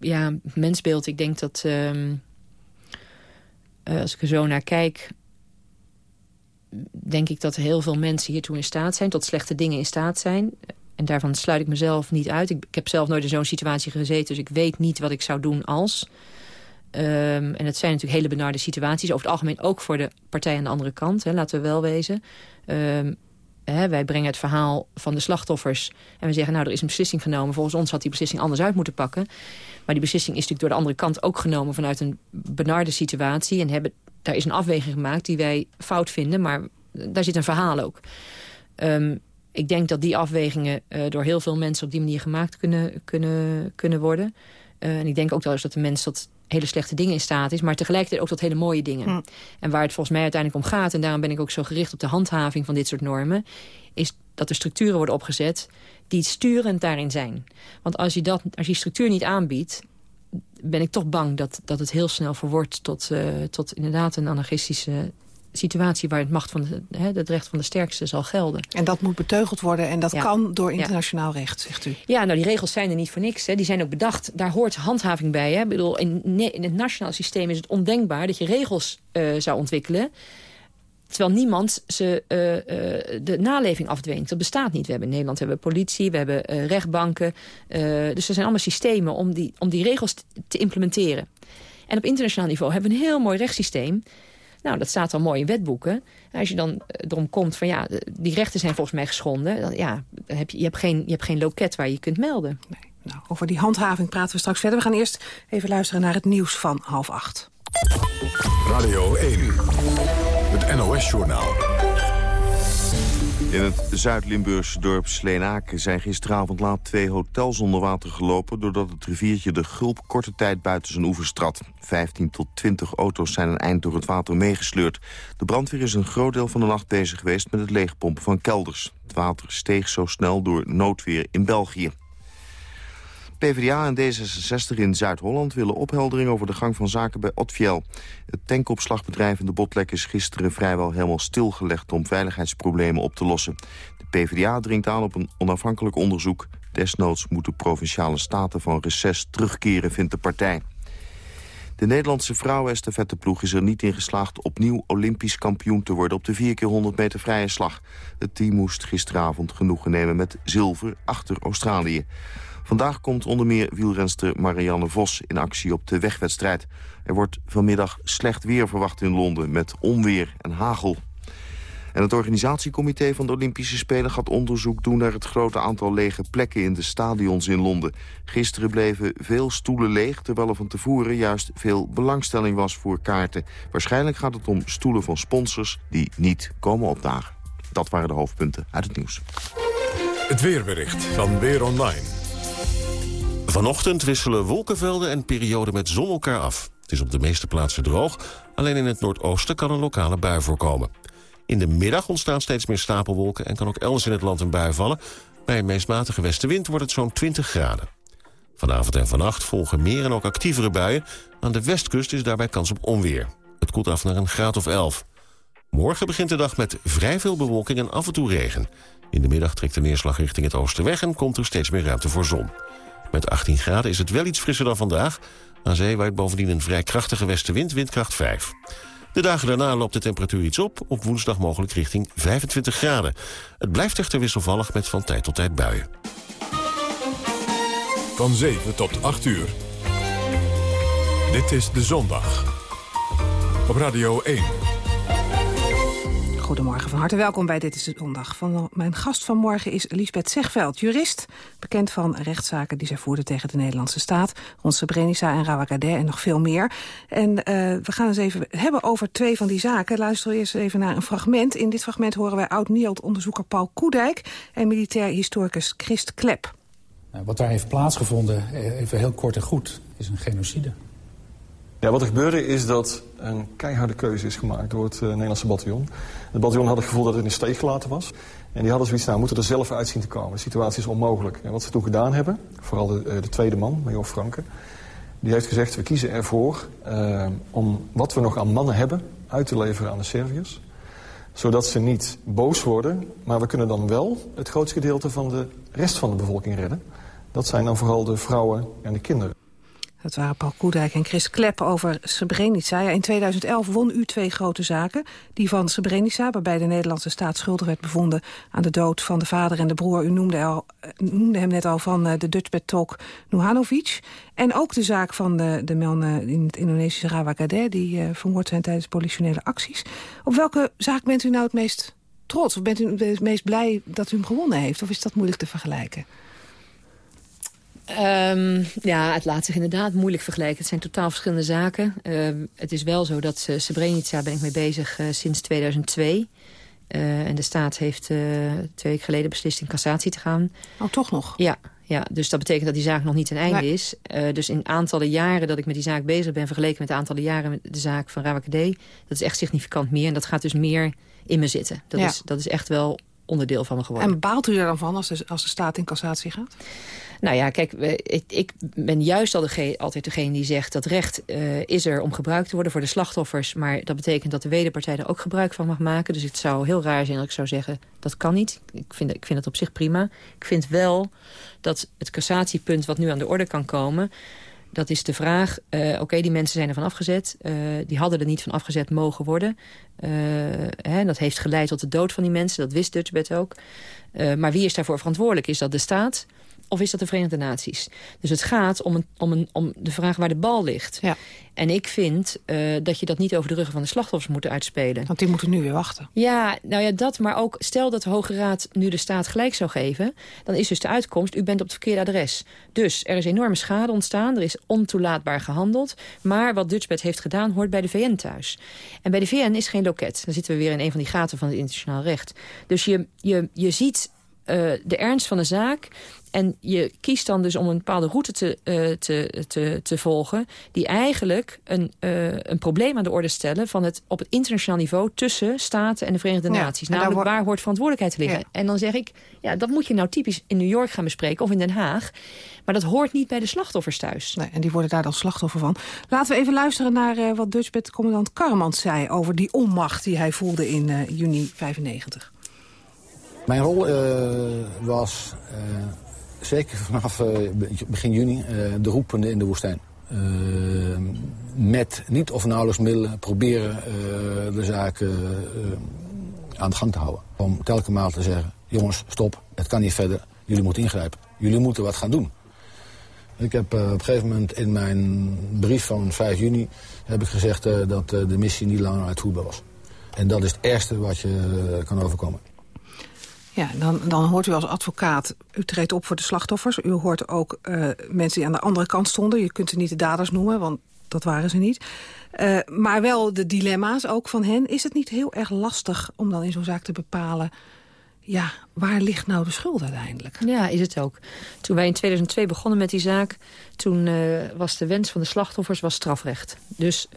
ja, mensbeeld, ik denk dat... ehm, eh, als ik er zo naar kijk... denk ik dat heel veel mensen hiertoe in staat zijn... tot slechte dingen in staat zijn. En daarvan sluit ik mezelf niet uit. Ik, ik heb zelf nooit in zo'n situatie gezeten... dus ik weet niet wat ik zou doen als... Ehm, en het zijn natuurlijk hele benarde situaties. Over het algemeen ook voor de partij aan de andere kant. Hè, laten we wel wezen. Ehm, wij brengen het verhaal van de slachtoffers. En we zeggen, nou, er is een beslissing genomen. Volgens ons had die beslissing anders uit moeten pakken. Maar die beslissing is natuurlijk door de andere kant ook genomen... vanuit een benarde situatie. En hebben, daar is een afweging gemaakt die wij fout vinden. Maar daar zit een verhaal ook. Ehm, ik denk dat die afwegingen eh, door heel veel mensen... op die manier gemaakt kunnen, kunnen, kunnen worden. Eh, en ik denk ook wel eens dat de mens tot hele slechte dingen in staat is... maar tegelijkertijd ook tot hele mooie dingen. En waar het volgens mij uiteindelijk om gaat... en daarom ben ik ook zo gericht op de handhaving van dit soort normen... is dat er structuren worden opgezet die sturend daarin zijn. Want als je, dat, als je die structuur niet aanbiedt... ben ik toch bang dat, dat het heel snel verwordt tot, eh, tot inderdaad een anarchistische situatie waar het, macht van de, hè, het recht van de sterkste zal gelden. En dat moet beteugeld worden en dat Ja. kan door Ja. internationaal recht, zegt u. Ja, nou die regels zijn er niet voor niks. Hè. Die zijn ook bedacht. Daar hoort handhaving bij. Hè. Ik bedoel, in, in het nationale systeem is het ondenkbaar dat je regels eh, zou ontwikkelen. Terwijl niemand ze, eh, eh, de naleving afdwingt. Dat bestaat niet. We hebben in Nederland hebben we politie, we hebben rechtbanken. dus er zijn allemaal systemen om die, om die regels te implementeren. En op internationaal niveau hebben we een heel mooi rechtssysteem. Nou, dat staat al mooi in wetboeken. En als je dan eh, erom komt van ja, die rechten zijn volgens mij geschonden. Dan, ja, dan heb je, je, hebt geen, je hebt geen loket waar je je kunt melden. Nee. Nou, over die handhaving praten we straks verder. We gaan eerst even luisteren naar het nieuws van half acht. Radio 1. Het NOS-journaal. In het Zuid-Limburgse dorp Sleenaken zijn gisteravond laat twee hotels onder water gelopen... doordat het riviertje de Gulp korte tijd buiten zijn oevers trad. 15 tot 20 auto's zijn een eind door het water meegesleurd. De brandweer is een groot deel van de nacht bezig geweest met het leegpompen van kelders. Het water steeg zo snel door noodweer in België. PvdA en D66 in Zuid-Holland willen opheldering over de gang van zaken bij Otfiel. Het tankopslagbedrijf in de Botlek is gisteren vrijwel helemaal stilgelegd om veiligheidsproblemen op te lossen. De PvdA dringt aan op een onafhankelijk onderzoek. Desnoods moeten provinciale staten van reces terugkeren, vindt de partij. De Nederlandse vrouwen-estafetteploeg is er niet in geslaagd opnieuw olympisch kampioen te worden op de 4 keer 100 meter vrije slag. Het team moest gisteravond genoegen nemen met zilver achter Australië. Vandaag komt onder meer wielrenster Marianne Vos in actie op de wegwedstrijd. Er wordt vanmiddag slecht weer verwacht in Londen met onweer en hagel. En het organisatiecomité van de Olympische Spelen gaat onderzoek doen naar het grote aantal lege plekken in de stadions in Londen. Gisteren bleven veel stoelen leeg, terwijl er van tevoren juist veel belangstelling was voor kaarten. Waarschijnlijk gaat het om stoelen van sponsors die niet komen opdagen. Dat waren de hoofdpunten uit het nieuws. Het weerbericht van Weer Online. Vanochtend wisselen wolkenvelden en perioden met zon elkaar af. Het is op de meeste plaatsen droog, alleen in het noordoosten kan een lokale bui voorkomen. In de middag ontstaan steeds meer stapelwolken en kan ook elders in het land een bui vallen. Bij een meest matige westenwind wordt het zo'n 20 graden. Vanavond en vannacht volgen meer en ook actievere buien. Aan de westkust is daarbij kans op onweer. Het koelt af naar een graad of 11. Morgen begint de dag met vrij veel bewolking en af en toe regen. In de middag trekt de neerslag richting het oosten weg en komt er steeds meer ruimte voor zon. Met 18 graden is het wel iets frisser dan vandaag. Aan zee waait bovendien een vrij krachtige westenwind, windkracht 5. De dagen daarna loopt de temperatuur iets op, op woensdag mogelijk richting 25 graden. Het blijft echter wisselvallig met van tijd tot tijd buien. Van 7 tot 8 uur. Dit is De Zondag. Op Radio 1. Goedemorgen, van harte welkom bij Dit is de Zondag. Van, mijn gast vanmorgen is Lisbeth Zegveld, jurist. Bekend van rechtszaken die zij voerde tegen de Nederlandse staat. Rond Srebrenica en Rawakadé en nog veel meer. En eh, we gaan eens even hebben over twee van die zaken. Luister eerst even naar een fragment. In dit fragment horen wij oud-NIOD-onderzoeker Paul Koedijk... en militair historicus Christ Klep. Nou, wat daar heeft plaatsgevonden, eh, even heel kort en goed, is een genocide. Ja, wat er gebeurde is dat een keiharde keuze is gemaakt door het eh, Nederlandse bataljon. Het bataljon had het gevoel dat het in de steek gelaten was. En die hadden zoiets, nou, moeten er zelf uit zien te komen. De situatie is onmogelijk. En wat ze toen gedaan hebben, vooral de, eh, de tweede man, major Franke... die heeft gezegd, we kiezen ervoor eh, om wat we nog aan mannen hebben... uit te leveren aan de Serviërs. Zodat ze niet boos worden, maar we kunnen dan wel... het grootste gedeelte van de rest van de bevolking redden. Dat zijn dan vooral de vrouwen en de kinderen. Dat waren Paul Koedijk en Chris Klep over Srebrenica. In 2011 won u twee grote zaken. Die van Srebrenica, waarbij de Nederlandse staat schuldig werd bevonden... aan de dood van de vader en de broer. U noemde, eh, hem net al van eh, de Dutchbed Talk Nuhanovic. En ook de zaak van de, de mannen in het Indonesische Rawakadé... die eh, vermoord zijn tijdens politionele acties. Op welke zaak bent u nou het meest trots? Of bent u het meest blij dat u hem gewonnen heeft? Of is dat moeilijk te vergelijken? Ehm, ja, het laat zich inderdaad moeilijk vergelijken. Het zijn totaal verschillende zaken. Ehm, het is wel zo dat uh, Srebrenica ben ik mee bezig uh, sinds 2002. Uh, en de staat heeft twee weken geleden beslist in cassatie te gaan. Oh, toch nog? Ja, ja, dus dat betekent dat die zaak nog niet ten einde is. Dus in aantallen jaren dat ik met die zaak bezig ben... vergeleken met de aantallen jaren met de zaak van Rawakadé... dat is echt significant meer. En dat gaat dus meer in me zitten. Dat, ja. is, dat is echt wel onderdeel van me geworden. En baalt u er dan van als de, als de staat in cassatie gaat? Nou ja, kijk, ik, ben juist al altijd degene die zegt... dat recht eh, is er om gebruikt te worden voor de slachtoffers... maar dat betekent dat de wederpartij er ook gebruik van mag maken. Dus het zou heel raar zijn dat ik zou zeggen, dat kan niet. Ik vind, ik vind het op zich prima. Ik vind wel dat het cassatiepunt wat nu aan de orde kan komen... dat is de vraag, eh, oké, die mensen zijn ervan afgezet. eh, die hadden er niet van afgezet mogen worden. Eh, hè, dat heeft geleid tot de dood van die mensen, dat wist Dutchbed ook. Maar wie is daarvoor verantwoordelijk? Is dat de staat of is dat de Verenigde Naties? Dus het gaat om, een, om, een, om de vraag waar de bal ligt. Ja. En ik vind eh, dat je dat niet over de ruggen van de slachtoffers moet uitspelen. Want die moeten nu weer wachten. Ja, nou ja, dat, maar ook stel dat de Hoge Raad nu de staat gelijk zou geven... dan is dus de uitkomst, u bent op het verkeerde adres. Dus er is enorme schade ontstaan, er is ontoelaatbaar gehandeld... maar wat Dutchbed heeft gedaan, hoort bij de VN thuis. En bij de VN is geen loket. Dan zitten we weer in een van die gaten van het internationaal recht. Dus je, je, je ziet eh, de ernst van de zaak... En je kiest dan dus om een bepaalde route te, eh, te, te, te volgen... die eigenlijk een, eh, een probleem aan de orde stellen... Van het, op het internationaal niveau tussen staten en de Verenigde Ja, Naties. Namelijk, waar hoort verantwoordelijkheid te liggen? Ja. En dan zeg ik, ja, dat moet je nou typisch in New York gaan bespreken... of in Den Haag. Maar dat hoort niet bij de slachtoffers thuis. Nee, en die worden daar dan slachtoffer van. Laten we even luisteren naar eh, wat Dutchbed-commandant Karmans zei... over die onmacht die hij voelde in juni 95. Mijn rol eh, was eh, zeker vanaf eh, begin juni de roepende in de woestijn. Met niet of nauwelijks middelen proberen eh, de zaken aan de gang te houden. Om telkens maal te zeggen, jongens, stop, het kan niet verder. Jullie moeten ingrijpen. Jullie moeten wat gaan doen. Ik heb op een gegeven moment in mijn brief van 5 juni... heb ik gezegd dat de missie niet langer uitvoerbaar was. En dat is het ergste wat je kan overkomen. Ja, dan, dan hoort u als advocaat, u treedt op voor de slachtoffers. U hoort ook eh, mensen die aan de andere kant stonden. Je kunt ze niet de daders noemen, want dat waren ze niet. Eh, maar wel de dilemma's ook van hen. Is het niet heel erg lastig om dan in zo'n zaak te bepalen... ja, waar ligt nou de schuld uiteindelijk? Ja, is het ook. Toen wij in 2002 begonnen met die zaak... toen eh, was de wens van de slachtoffers was strafrecht. Dus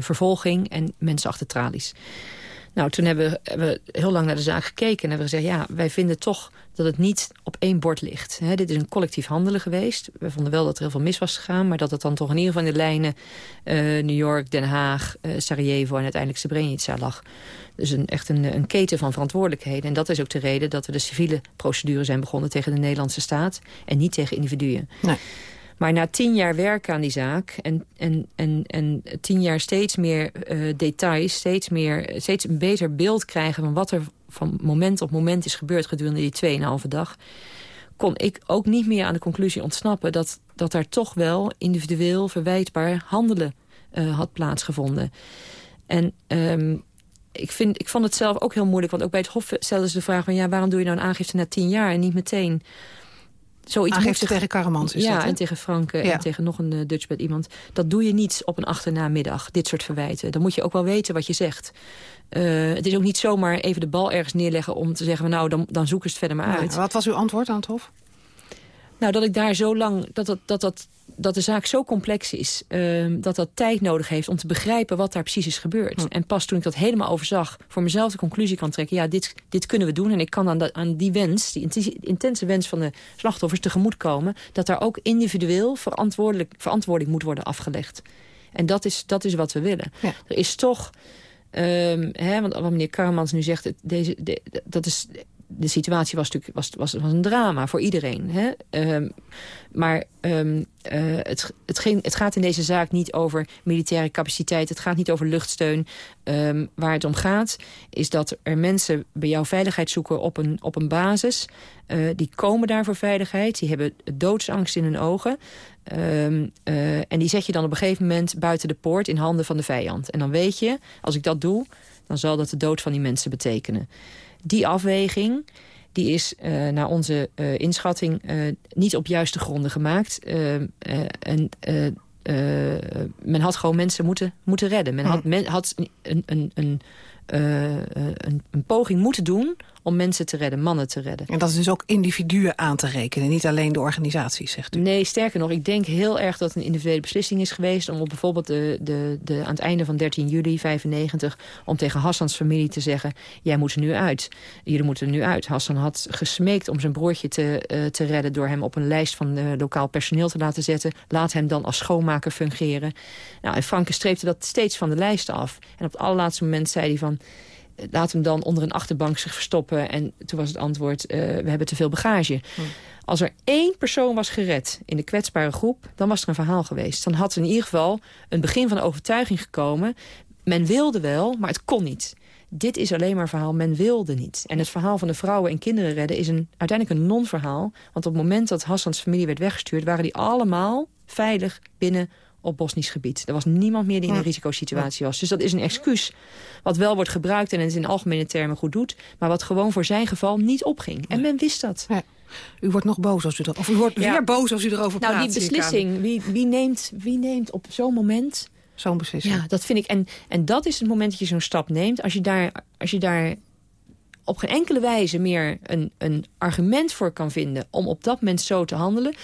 vervolging en mensen achter tralies. Nou, toen hebben we, heel lang naar de zaak gekeken... en hebben we gezegd, ja, wij vinden toch dat het niet op één bord ligt. Dit is een collectief handelen geweest. We vonden wel dat er heel veel mis was gegaan... maar dat het dan toch in ieder geval in de lijnen... eh, New York, Den Haag, eh, Sarajevo en uiteindelijk Srebrenica lag. Dus een, echt een, een keten van verantwoordelijkheden. En dat is ook de reden dat we de civiele procedure zijn begonnen... tegen de Nederlandse staat en niet tegen individuen. Nee. Maar na tien jaar werken aan die zaak en, en, en, en tien jaar steeds meer eh, details... Steeds, meer, steeds een beter beeld krijgen van wat er van moment op moment is gebeurd... gedurende die tweeënhalve dag kon ik ook niet meer aan de conclusie ontsnappen... dat, dat daar toch wel individueel verwijtbaar handelen eh, had plaatsgevonden. En ehm, ik, vind, ik vond het zelf ook heel moeilijk. Want ook bij het Hof stelden ze de vraag van... ja, waarom doe je nou een aangifte na tien jaar en niet meteen... Zoiets Aangifte zich- tegen Karremans is ja, dat, en tegen Frank eh, Ja. en tegen nog een uh, Dutchbed iemand. Dat doe je niet op een achternamiddag, dit soort verwijten. Dan moet je ook wel weten wat je zegt. Eh, het is ook niet zomaar even de bal ergens neerleggen om te zeggen... nou, dan, dan zoeken ze het verder maar Ja, uit. wat was uw antwoord aan het Hof? Nou, dat ik daar zo lang, dat, dat, dat, dat, dat de zaak zo complex is... ehm, dat dat tijd nodig heeft om te begrijpen wat daar precies is gebeurd. En pas toen ik dat helemaal overzag, voor mezelf de conclusie kan trekken... ja, dit, dit kunnen we doen en ik kan aan, dat- aan die wens, die intense- wens van de slachtoffers tegemoetkomen... dat daar ook individueel verantwoordelijk, verantwoording moet worden afgelegd. En dat is, dat is wat we willen. Ja. Er is toch... ehm, hè, want wat meneer Karmans nu zegt, deze, de- dat is, de situatie was natuurlijk was, was, was een drama voor iedereen. Hè? Ehm, maar ehm, eh, het, het, ging, het gaat in deze zaak niet over militaire capaciteit. Het gaat niet over luchtsteun. Ehm, waar het om gaat is dat er mensen bij jou veiligheid zoeken op een, op een basis. Eh, die komen daar voor veiligheid. Die hebben doodsangst in hun ogen. Eh, en die zet je dan op een gegeven moment buiten de poort in handen van de vijand. En dan weet je, als ik dat doe, dan zal dat de dood van die mensen betekenen. Die afweging die is eh, naar onze eh, inschatting eh, niet op juiste gronden gemaakt. En men had gewoon mensen moeten, moeten redden. Men had, men had een, een, een, eh, een, een poging moeten doen om mensen te redden, mannen te redden. En dat is dus ook individuen aan te rekenen, niet alleen de organisaties, zegt u. Nee, sterker nog, ik denk heel erg dat het een individuele beslissing is geweest... om op bijvoorbeeld de, de, de, aan het einde van 13 juli 95... om tegen Hassans familie te zeggen, jij moet er nu uit. Jullie moeten er nu uit. Hassan had gesmeekt om zijn broertje te, eh, te redden... door hem op een lijst van eh, lokaal personeel te laten zetten. Laat hem dan als schoonmaker fungeren. Nou, en Franke streepte dat steeds van de lijst af. En op het allerlaatste moment zei hij van laat hem dan onder een achterbank zich verstoppen. En toen was het antwoord, eh, we hebben te veel bagage. Als er één persoon was gered in de kwetsbare groep... dan was er een verhaal geweest. Dan had er in ieder geval een begin van overtuiging gekomen. Men wilde wel, maar het kon niet. Dit is alleen maar een verhaal, men wilde niet. En het verhaal van de vrouwen en kinderen redden is een, uiteindelijk een non-verhaal. Want op het moment dat Hassans familie werd weggestuurd... waren die allemaal veilig binnen op Bosnisch gebied. Er was niemand meer die in een risicosituatie was. Dus dat is een excuus wat wel wordt gebruikt... en het in algemene termen goed doet... maar wat gewoon voor zijn geval niet opging. En men wist dat. Ja. U wordt nog boos als u dat... Of u wordt Ja. weer boos als u erover praat. Nou, die beslissing, wie, wie, neemt, wie neemt op zo'n moment... Zo'n beslissing. Ja, dat vind ik. En, en dat is het moment dat je zo'n stap neemt. Als je daar, als je daar op geen enkele wijze meer een, een argument voor kan vinden... om op dat moment zo te handelen...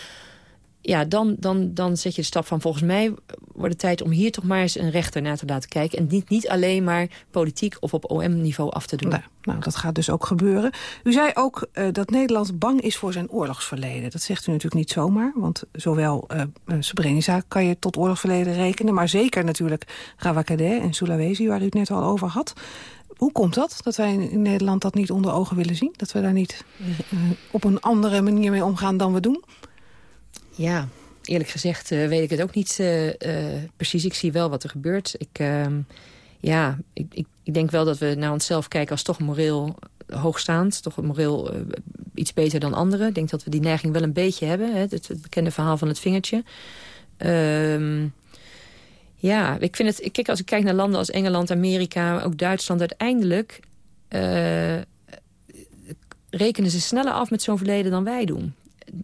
Ja, dan, dan, dan zet je de stap van volgens mij wordt het tijd om hier toch maar eens een rechter naar te laten kijken. En niet, niet alleen maar politiek of op OM-niveau af te doen. Nou, nou, dat gaat dus ook gebeuren. U zei ook eh, dat Nederland bang is voor zijn oorlogsverleden. Dat zegt u natuurlijk niet zomaar, want zowel Srebrenica kan je tot oorlogsverleden rekenen... maar zeker natuurlijk Rawakadé en Sulawesi, waar u het net al over had. Hoe komt dat, dat wij in Nederland dat niet onder ogen willen zien? Dat we daar niet eh, op een andere manier mee omgaan dan we doen? Ja, eerlijk gezegd eh, weet ik het ook niet eh, eh, precies. Ik zie wel wat er gebeurt. Ik, ehm, ja, ik, ik, denk wel dat we naar onszelf kijken als toch moreel hoogstaand. Toch moreel iets beter dan anderen. Ik denk dat we die neiging wel een beetje hebben. Hè? Het, bekende verhaal van het vingertje. Ehm, ja, ik vind het... Kijk, als ik kijk naar landen als Engeland, Amerika, ook Duitsland... uiteindelijk rekenen ze sneller af met zo'n verleden dan wij doen.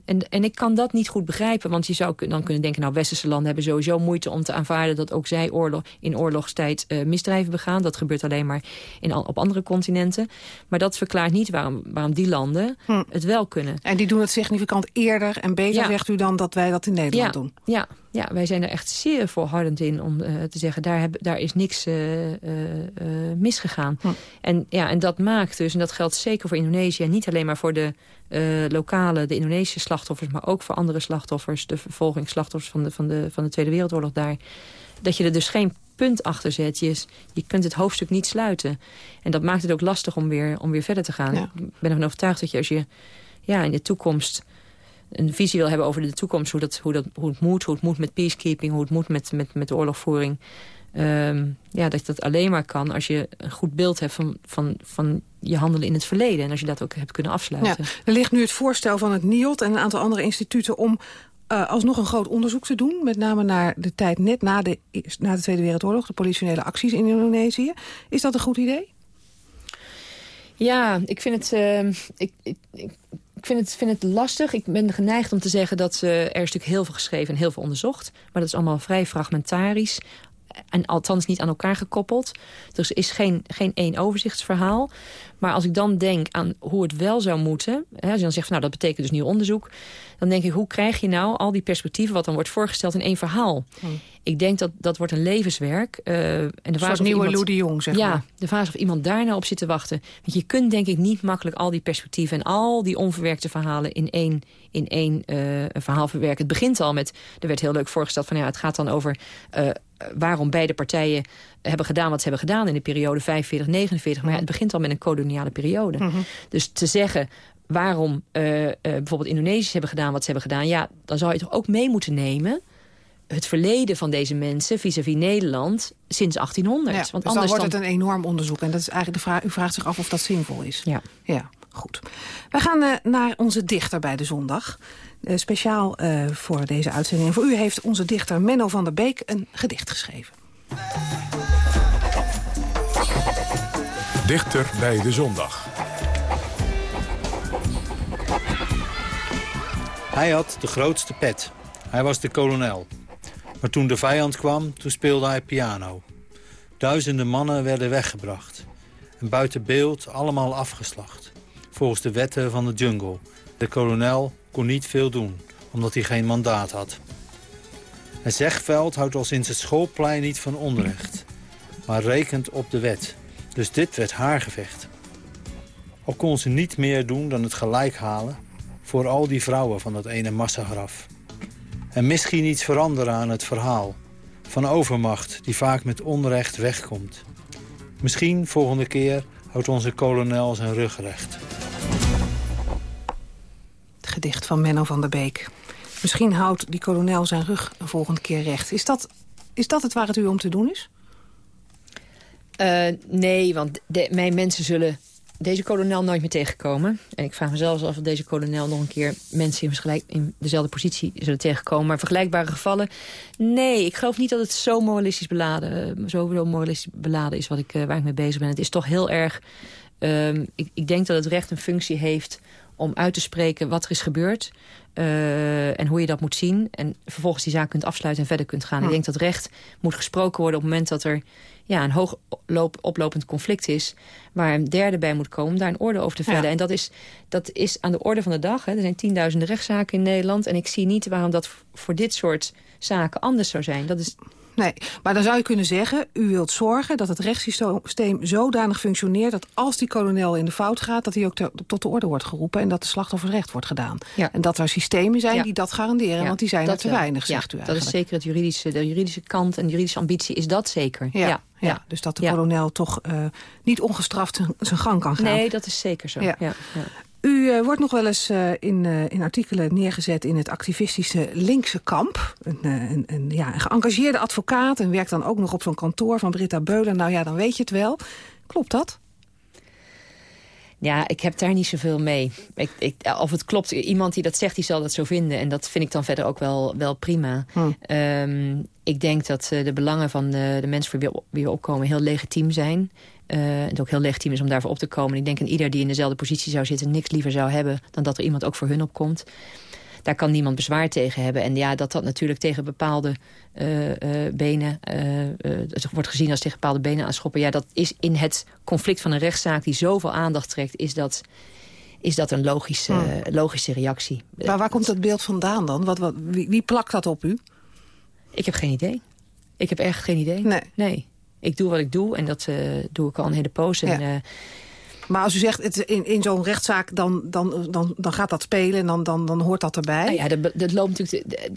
En, en ik kan dat niet goed begrijpen, want je zou dan kunnen denken... nou, westerse landen hebben sowieso moeite om te aanvaarden... dat ook zij oorlog, in oorlogstijd eh, misdrijven begaan. Dat gebeurt alleen maar in, al- op andere continenten. Maar dat verklaart niet waarom, waarom die landen Hm. het wel kunnen. En die doen het significant eerder en beter, Ja. zegt u, dan dat wij dat in Nederland ja, doen. Ja, ja, wij zijn er echt zeer volhardend in om eh, te zeggen... daar, heb, daar is niks eh, eh, misgegaan. Hm. En, ja, en dat maakt dus, en dat geldt zeker voor Indonesië... niet alleen maar voor de lokale, de Indonesische slachtoffers... maar ook voor andere slachtoffers, de vervolgingsslachtoffers... van de, van de, van de Tweede Wereldoorlog daar... dat je er dus geen punt achter zet. Je, is- je kunt het hoofdstuk niet sluiten. En dat maakt het ook lastig om weer, om weer verder te gaan. Ja. Ik ben ervan overtuigd dat je als je ja, in de toekomst een visie wil hebben over de toekomst. Hoe, dat, hoe, dat, hoe het moet, hoe het moet met peacekeeping, hoe het moet met, met, met de oorlogvoering. Ehm, ja, dat dat alleen maar kan als je een goed beeld hebt van, van, van je handelen in het verleden. En als je dat ook hebt kunnen Ja, afsluiten. er ligt nu het voorstel van het NIOD en een aantal andere instituten... om eh, alsnog een groot onderzoek te doen. Met name naar de tijd net na de, na de Tweede Wereldoorlog. De politionele acties in Indonesië. Is dat een goed idee? Ja, ik vind het, ehm, ik, ik, ik ik vind het, vind het lastig. Ik ben geneigd om te zeggen dat eh, er natuurlijk heel veel geschreven en heel veel onderzocht. Maar dat is allemaal vrij fragmentarisch. En althans niet aan elkaar gekoppeld. Dus er is geen, geen één overzichtsverhaal. Maar als ik dan denk aan hoe het wel zou moeten... Hè, als je dan zegt, van, nou, dat betekent dus nieuw onderzoek... dan denk ik, hoe krijg je nou al die perspectieven... wat dan wordt voorgesteld in één verhaal? Ik denk dat dat wordt een levenswerk. eh, en de of nieuwe iemand- Lou de Jong, zeg ja, maar. de vraag is of iemand daar nou op zit te wachten. Want je kunt denk ik niet makkelijk al die perspectieven... en al die onverwerkte verhalen in één, in één eh, verhaal verwerken. Het begint al met, er werd heel leuk voorgesteld... van ja, het gaat dan over eh, waarom beide partijen hebben gedaan wat ze hebben gedaan... in de periode 45-49. Maar ja, het begint al met een koloniale periode. Mhm. Dus te zeggen waarom eh, eh, bijvoorbeeld Indonesiërs hebben gedaan wat ze hebben gedaan... ja, dan zou je toch ook mee moeten nemen het verleden van deze mensen vis-à-vis Nederland sinds 1800. Ja, Want dus dan anders wordt dan... het een enorm onderzoek. En dat is eigenlijk de vraag, u vraagt zich af of dat zinvol is. Ja. Ja, goed. Wij gaan eh, naar onze dichter bij de zondag. Eh, speciaal eh, voor deze uitzending. En voor u heeft onze dichter Menno van der Beek een gedicht geschreven. Dichter bij de zondag. Hij had de grootste pet. Hij was de kolonel. Maar toen de vijand kwam, toen speelde hij piano. Duizenden mannen werden weggebracht. En buiten beeld allemaal afgeslacht. volgens de wetten van de jungle. De kolonel kon niet veel doen, omdat hij geen mandaat had. Het zegveld houdt al sinds het schoolplein niet van onrecht, maar rekent op de wet. Dus dit werd haar gevecht. Al kon ze niet meer doen dan het gelijk halen voor al die vrouwen van dat ene massagraf. En misschien iets veranderen aan het verhaal van overmacht die vaak met onrecht wegkomt. Misschien volgende keer houdt onze kolonel zijn rug recht. Gedicht van Menno van der Beek. Misschien houdt die kolonel zijn rug een volgende keer recht. Is dat, is dat het waar het u om te doen is? Eh, nee, want de- mijn mensen zullen deze kolonel nooit meer tegenkomen. En ik vraag me zelfs af of deze kolonel nog een keer mensen in, in dezelfde positie zullen tegenkomen. Maar vergelijkbare gevallen, nee, ik geloof niet dat het zo moralistisch beladen, eh, zo zo moralistisch beladen is wat ik, eh, waar ik mee bezig ben. Het is toch heel erg, ehm, ik, ik denk dat het recht een functie heeft om uit te spreken wat er is gebeurd. eh, en hoe je dat moet zien. En vervolgens die zaak kunt afsluiten en verder kunt gaan. Ik denk dat recht moet gesproken worden op het moment dat er ja, een hoog loop, oplopend conflict is... waar een derde bij moet komen om daar een orde over te vellen. Ja. En dat is, dat is aan de orde van de dag. Hè. Er zijn tienduizenden rechtszaken in Nederland... en ik zie niet waarom dat voor dit soort zaken anders zou zijn. Dat is, Nee, maar dan zou je kunnen zeggen... u wilt zorgen dat het rechtssysteem zodanig functioneert... dat als die kolonel in de fout gaat... dat hij ook te- tot de orde wordt geroepen... en dat de slachtoffers recht wordt gedaan. Ja. En dat er systemen zijn Ja. die dat garanderen... ja, want die zijn er dat te wel. weinig, zegt u Dat eigenlijk. is zeker het juridische, de juridische kant en de juridische ambitie is dat zeker. Ja, ja, dus dat de kolonel toch eh, niet ongestraft zijn- zijn gang kan gaan. Nee, dat is zeker zo. Ja. U eh, wordt nog wel eens eh, in, eh, in artikelen neergezet in het activistische linkse kamp. Een, een, een, ja, een geëngageerde advocaat en werkt dan ook nog op zo'n kantoor van Britta Beulen. Nou ja, dan weet je het wel. Klopt dat? Ja, ik heb daar niet zoveel mee. Ik, ik, of het klopt, iemand die dat zegt, die zal dat zo vinden. En dat vind ik dan verder ook wel, wel prima. Hm. Ehm, ik denk dat de belangen van de, de mensen voor wie we opkomen heel legitiem zijn. En het ook heel legitiem is om daarvoor op te komen. Ik denk dat ieder die in dezelfde positie zou zitten... niks liever zou hebben dan dat er iemand ook voor hun opkomt. Daar kan niemand bezwaar tegen hebben. En ja, dat dat natuurlijk tegen bepaalde eh, eh, benen... het wordt gezien als tegen bepaalde benen aanschoppen. Ja, dat is in het conflict van een rechtszaak die zoveel aandacht trekt... is dat, is dat een logische, Hm. logische reactie. Maar waar komt dat beeld vandaan dan? Wat, wat, wie, wie plakt dat op u? Ik heb geen idee. Ik heb echt geen idee. Nee. Nee. Ik doe wat ik doe en dat eh, doe ik al een hele poos. En, Ja. eh, Maar als u zegt het, in, in zo'n rechtszaak, dan, dan, dan, dan gaat dat spelen en dan, dan, dan hoort dat erbij. Nou ja, dat, dat loopt natuurlijk. De,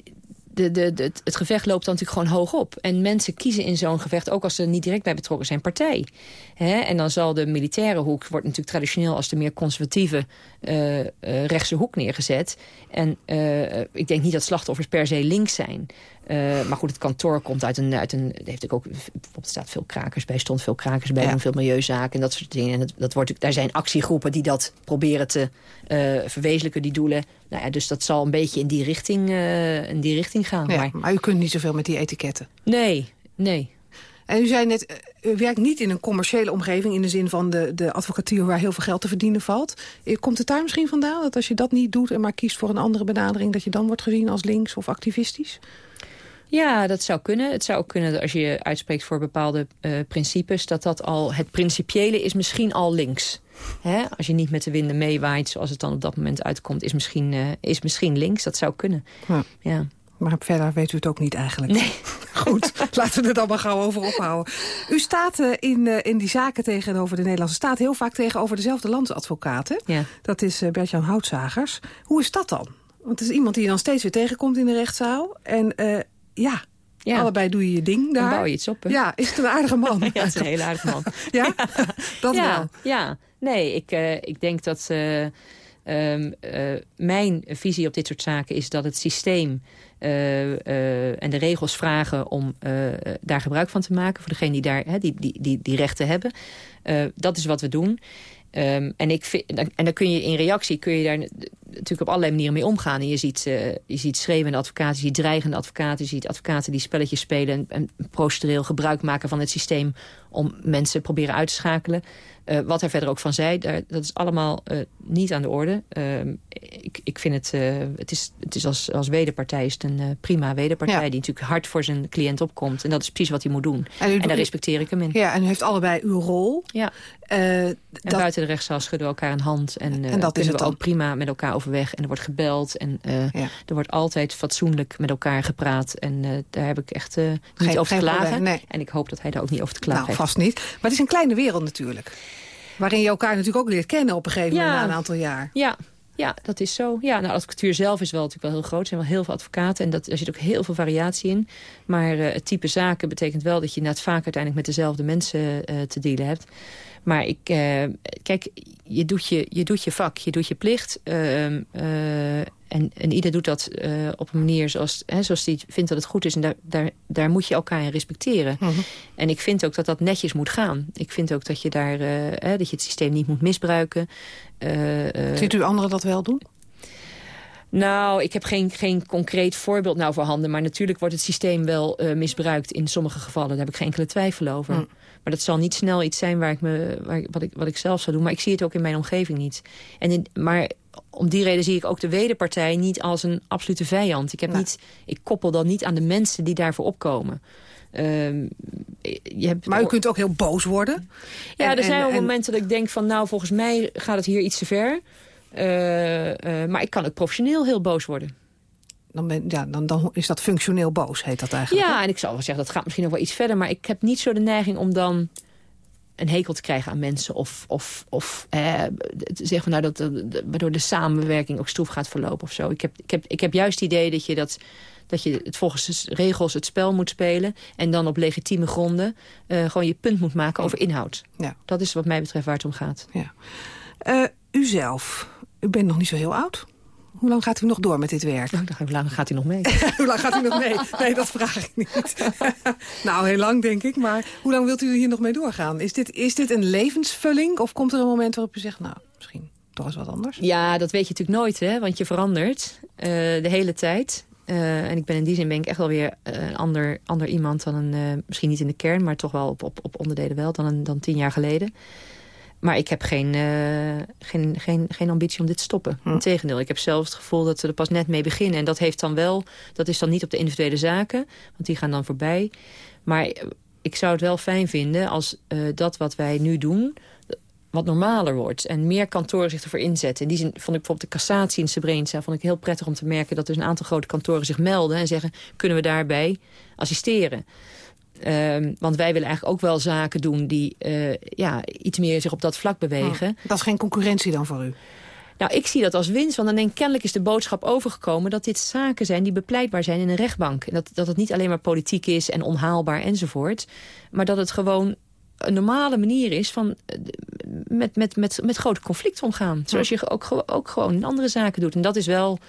de, de, de- het- het gevecht loopt dan natuurlijk gewoon hoog op. En mensen kiezen in zo'n gevecht, ook als ze er niet direct bij betrokken zijn, partij. En dan zal de militaire hoek, wordt natuurlijk traditioneel als de meer conservatieve eh, rechtse hoek neergezet. En ik denk niet dat slachtoffers per se links zijn. Eh, maar goed, het kantoor komt uit een... Uit een heeft ook, ook bijvoorbeeld staat veel krakers bij, stond veel krakers bij, Ja. veel milieuzaken en dat soort dingen. En dat, dat wordt, daar zijn actiegroepen die dat proberen te eh, verwezenlijken, die doelen. Nou ja, dus dat zal een beetje in die richting, eh, in die richting gaan. Ja, Maar, maar u kunt niet zoveel met die etiketten. nee, nee. En u zei net, u werkt niet in een commerciële omgeving... in de zin van de, de advocatuur waar heel veel geld te verdienen valt. Komt het daar misschien vandaan dat als je dat niet doet... en maar kiest voor een andere benadering... dat je dan wordt gezien als links of activistisch? Ja, dat zou kunnen. Het zou ook kunnen dat als je je uitspreekt voor bepaalde eh, principes... dat dat al het principiële is misschien al links. Hè? Als je niet met de winden meewaait zoals het dan op dat moment uitkomt... is misschien, eh, is misschien links. Dat zou kunnen. Ja. Ja. Maar verder weet u het ook niet eigenlijk. Nee. <laughs> Goed, laten we het maar gauw over ophouden. U staat eh, in, in die zaken tegenover de Nederlandse staat... heel vaak tegenover dezelfde landsadvocaat. hè? Ja. Dat is Bert-Jan Houtzagers. Hoe is dat dan? Want het is iemand die je dan steeds weer tegenkomt in de rechtszaal. En ja, Ja. allebei doe je je ding daar. Dan bouw je iets op. hè? Ja, is het een aardige man? <laughs> Ja, het is een hele aardige man. <laughs> Ja? <laughs> dat ja, wel. Ja, nee, ik, eh, ik denk dat eh, ehm, eh, mijn visie op dit soort zaken is dat het systeem en de regels vragen om daar gebruik van te maken voor degene die daar hè, die, die, die, die rechten hebben. Dat is wat we doen. Ehm, en, ik en dan kun je in reactie kun je daar natuurlijk op allerlei manieren mee omgaan. En je ziet, eh, je ziet schreeuwende advocaten, je ziet dreigende advocaten... je ziet advocaten die spelletjes spelen... en, en procedureel gebruik maken van het systeem... om mensen proberen uit te schakelen. Eh, wat hij verder ook van zei, daar, dat is allemaal eh, niet aan de orde. Ehm, ik, ik vind het, eh, het is, het is als, als wederpartij is het een prima wederpartij... Ja. die natuurlijk hard voor zijn cliënt opkomt. En dat is precies wat hij moet doen. En daar respecteer ik hem in. Ja, en u heeft allebei uw rol. Ja. En dat, buiten de rechtszaal schudden we elkaar een hand. En, En dat is het dan? ook prima met elkaar overweg. En er wordt gebeld. En Ja. er wordt altijd fatsoenlijk met elkaar gepraat. En daar heb ik echt niet Geen- over te klagen. probleem, nee. En ik hoop dat hij daar ook niet over te klagen nou, heeft. vast niet. Maar het is een kleine wereld natuurlijk. Waarin je elkaar natuurlijk ook leert kennen op een gegeven moment Ja. na een aantal jaar. Ja, ja, dat is zo. Ja, nou, de advocatuur zelf is wel natuurlijk wel heel groot. Er zijn wel heel veel advocaten en dat, er zit ook heel veel variatie in. Maar eh, het type zaken betekent wel dat je net vaak uiteindelijk met dezelfde mensen eh, te dealen hebt. Maar ik, eh, kijk, je doet je, je doet je vak, je doet je plicht. En, en ieder doet dat eh, op een manier zoals, hè, zoals hij vindt dat het goed is. En daar, daar, daar moet je elkaar in respecteren. En ik vind ook dat dat netjes moet gaan. Ik vind ook dat je, daar, eh, hè, dat je het systeem niet moet misbruiken. Eh, Ziet u anderen dat wel doen? nou, ik heb geen, geen concreet voorbeeld nou voorhanden. Maar natuurlijk wordt het systeem wel misbruikt in sommige gevallen. Daar heb ik geen enkele twijfel over. Hm. Maar dat zal niet snel iets zijn waar ik me, waar, wat, ik, wat ik zelf zou doen. Maar ik zie het ook in mijn omgeving niet. En in, maar om die reden zie ik ook de wederpartij niet als een absolute vijand. Ik, heb Nee. niet, ik koppel dan niet aan de mensen die daarvoor opkomen. Ehm, je hebt Maar u kunt ook heel boos worden. ja, En- er zijn en- wel en- momenten dat ik denk van... nou, volgens mij gaat het hier iets te ver. Eh, eh, maar ik kan ook professioneel heel boos worden. Dan, ben, ja, dan, dan is dat functioneel boos, heet dat eigenlijk. Ja, en ik zou wel zeggen, dat gaat misschien nog wel iets verder... maar ik heb niet zo de neiging om dan een hekel te krijgen aan mensen... of, of, of eh, te zeggen van, nou, dat, dat- dat- waardoor de samenwerking ook stroef gaat verlopen of zo. Ik heb, ik heb, ik heb juist het idee dat je, dat, dat je het volgens de regels het spel moet spelen... en dan op legitieme gronden eh, gewoon je punt moet maken over inhoud. Ja. Dat is wat mij betreft waar het om gaat. Ja. Eh, u zelf, u bent nog niet zo heel oud. Hoe lang gaat u nog door met dit werk? Nou, Hoe lang gaat hij nog mee? <laughs> hoe lang gaat u nog mee? Nee, dat vraag ik niet. <laughs> nou, heel lang denk ik. Maar hoe lang wilt u hier nog mee doorgaan? Is dit, is dit een levensvulling? Of komt er een moment waarop u zegt... nou, misschien toch eens wat anders? Ja, dat weet je natuurlijk nooit, hè? want je verandert eh, de hele tijd. Eh, en ik ben in die zin ben ik echt wel weer eh, een ander, ander iemand dan een... misschien niet in de kern, maar toch wel op, op, op onderdelen wel dan, een, dan tien jaar geleden. Maar ik heb geen, eh, geen, geen, geen ambitie om dit te stoppen. Integendeel, ik heb zelfs het gevoel dat we er pas net mee beginnen. En dat heeft dan wel, dat is dan niet op de individuele zaken, want die gaan dan voorbij. Maar eh, ik zou het wel fijn vinden als eh, dat wat wij nu doen wat normaler wordt. En meer kantoren zich ervoor inzetten. In die zin vond ik bijvoorbeeld de cassatie in Srebrenica... vond ik heel prettig om te merken dat er een aantal grote kantoren zich melden... en zeggen, kunnen we daarbij assisteren? Ehm, want wij willen eigenlijk ook wel zaken doen... die eh, ja, iets meer zich op dat vlak bewegen. Dat is geen concurrentie dan voor u? Nou, ik zie dat als winst, want dan denk ik... kennelijk is de boodschap overgekomen dat dit zaken zijn... die bepleitbaar zijn in een rechtbank. En dat, dat het niet alleen maar politiek is en onhaalbaar enzovoort... maar dat het gewoon een normale manier is van eh, met, met, met, met grote conflicten omgaan. Zoals je ook, ook gewoon in andere zaken doet. En dat is wel...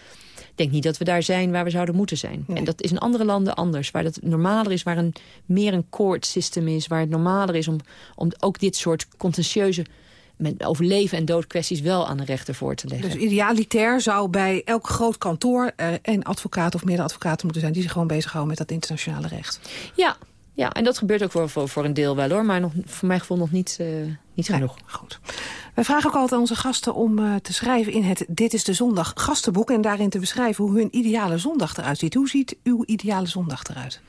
Ik denk niet dat we daar zijn waar we zouden moeten zijn. Nee. En dat is in andere landen anders. Waar het normaler is, waar een, meer een court system is. Waar het normaler is om, om ook dit soort contentieuze... Met over leven en dood kwesties wel aan de rechter voor te leggen. Dus idealitair zou bij elk groot kantoor... er een advocaat of meerdere advocaten moeten zijn... die zich gewoon bezighouden met dat internationale recht. Ja, ja, en dat gebeurt ook voor, voor, voor een deel wel hoor. Maar nog, voor mijn gevoel nog niet, eh, niet genoeg. Goed. Wij vragen ook altijd aan onze gasten om eh, te schrijven in het Dit is de Zondag gastenboek... en daarin te beschrijven hoe hun ideale zondag eruit ziet. Hoe ziet uw ideale zondag eruit?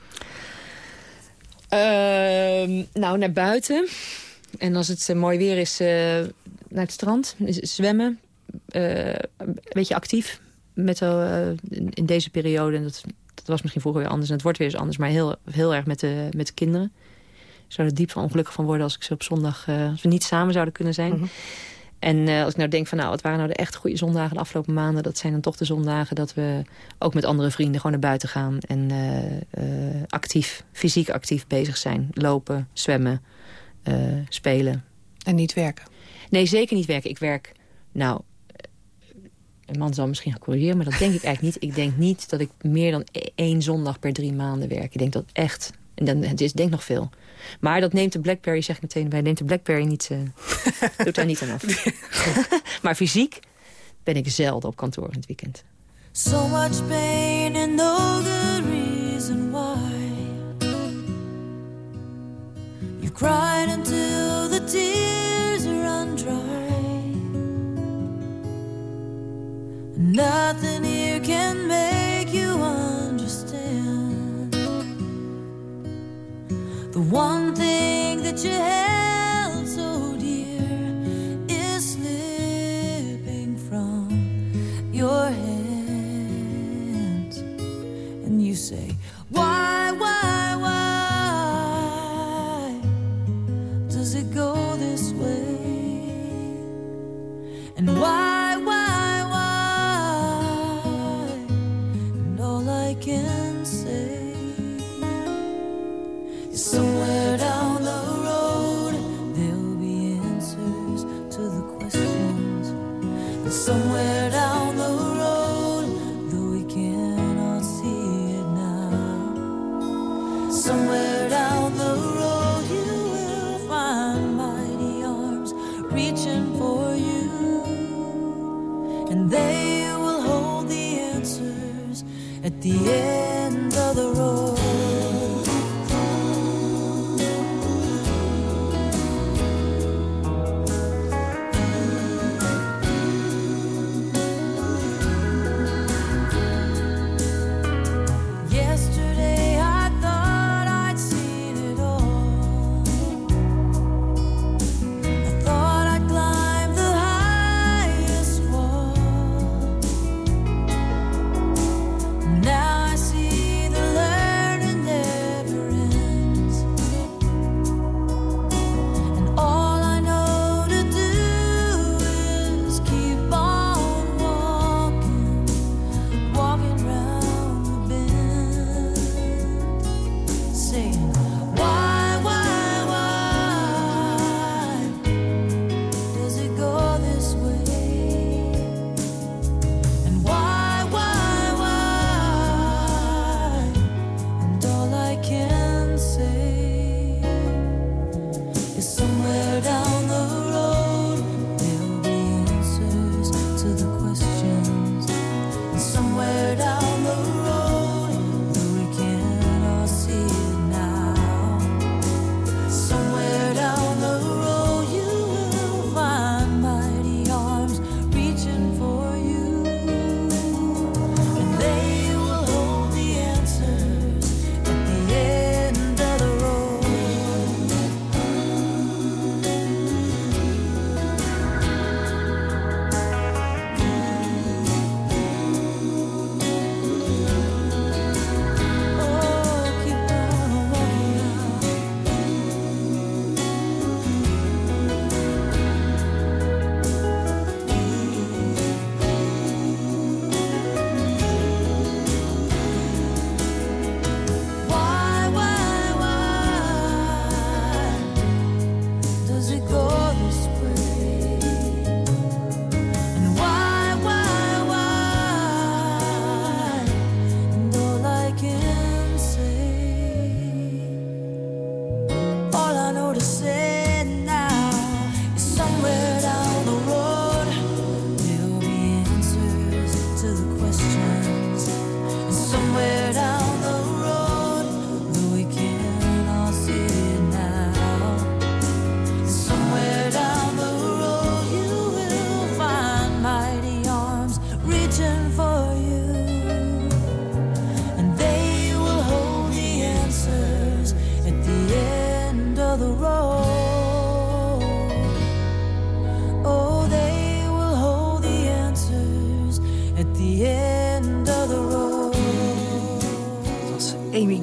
Ehm, nou, naar buiten. En als het eh, mooi weer is, naar het strand. Zwemmen. Een beetje actief. Met, in, in deze periode. En dat, dat was misschien vroeger weer anders. En het wordt weer eens anders. Maar heel, heel erg met de, met de kinderen. Ik zou er diep van ongelukkig van worden als ik ze op zondag... eh, als we niet samen zouden kunnen zijn. En eh, als ik nou denk van nou, wat waren nou de echt goede zondagen de afgelopen maanden? Dat zijn dan toch de zondagen dat we ook met andere vrienden gewoon naar buiten gaan. En eh, actief, fysiek actief bezig zijn. Lopen, zwemmen, spelen. En niet werken? Nee, zeker niet werken. Ik werk, nou, een man zal misschien gaan corrigeren, maar dat denk ik eigenlijk niet. Ik denk niet dat ik meer dan e- één zondag per drie maanden werk. Ik denk dat echt, en dan, het is denk nog veel. Maar dat neemt de Blackberry, zeg ik meteen bij, neemt de Blackberry niet, eh <laughs> doet daar niet aan af. <laughs> maar fysiek ben ik zelden op kantoor in het weekend. So much pain and no good reason why. You cried until the tears Nothing here can make you understand. The one thing that you held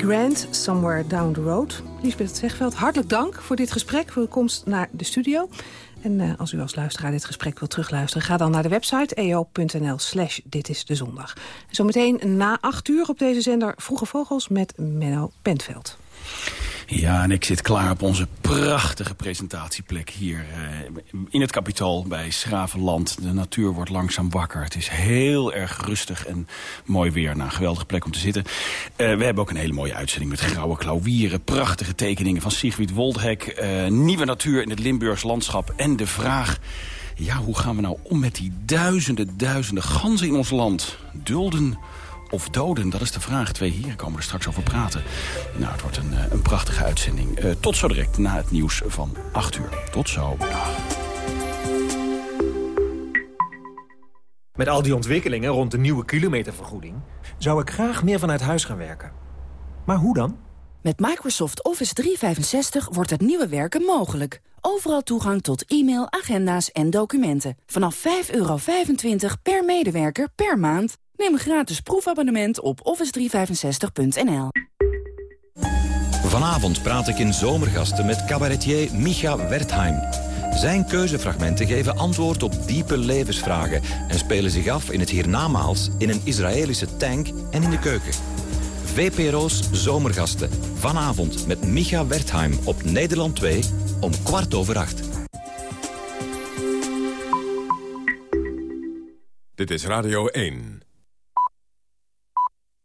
Grant, Somewhere Down the Road. Lisbeth Zegveld, hartelijk dank voor dit gesprek, voor komst naar de studio. En eh, als u als luisteraar dit gesprek wilt terugluisteren... ga dan naar de website eo.nl slash dit is de zondag. En zometeen na acht uur op deze zender Vroege Vogels met Menno Pentveld. Ja, en ik zit klaar op onze prachtige presentatieplek hier eh, in het kapitool bij Schravenland. De natuur wordt langzaam wakker. Het is heel erg rustig en mooi weer. Nou, een geweldige plek om te zitten. Eh, we hebben ook een hele mooie uitzending met grauwe klauwieren. Prachtige tekeningen van Sigrid Woldhek. eh, nieuwe natuur in het Limburgs landschap. En de vraag Ja, hoe gaan we nou om met die duizenden, duizenden ganzen in ons land? Dulden of doden, dat is de vraag. Twee heren komen er straks over praten. Nou, het wordt een, eh, een prachtige uitzending. Eh, tot zo direct na het nieuws van 8 uur. Tot zo. Met al die ontwikkelingen rond de nieuwe kilometervergoeding... zou ik graag meer vanuit huis gaan werken. Maar hoe dan? Met Microsoft Office 365 wordt het nieuwe werken mogelijk. Overal toegang tot e-mail, agenda's en documenten. Vanaf 5,25 per medewerker per maand. Neem een gratis proefabonnement op office365.nl. Vanavond praat ik in Zomergasten met cabaretier Micha Wertheim. Zijn keuzefragmenten geven antwoord op diepe levensvragen... en spelen zich af in het hiernamaals, in een Israëlische tank en in de keuken. VPRO's Zomergasten. Vanavond met Micha Wertheim op Nederland 2 om kwart over acht. Dit is Radio 1.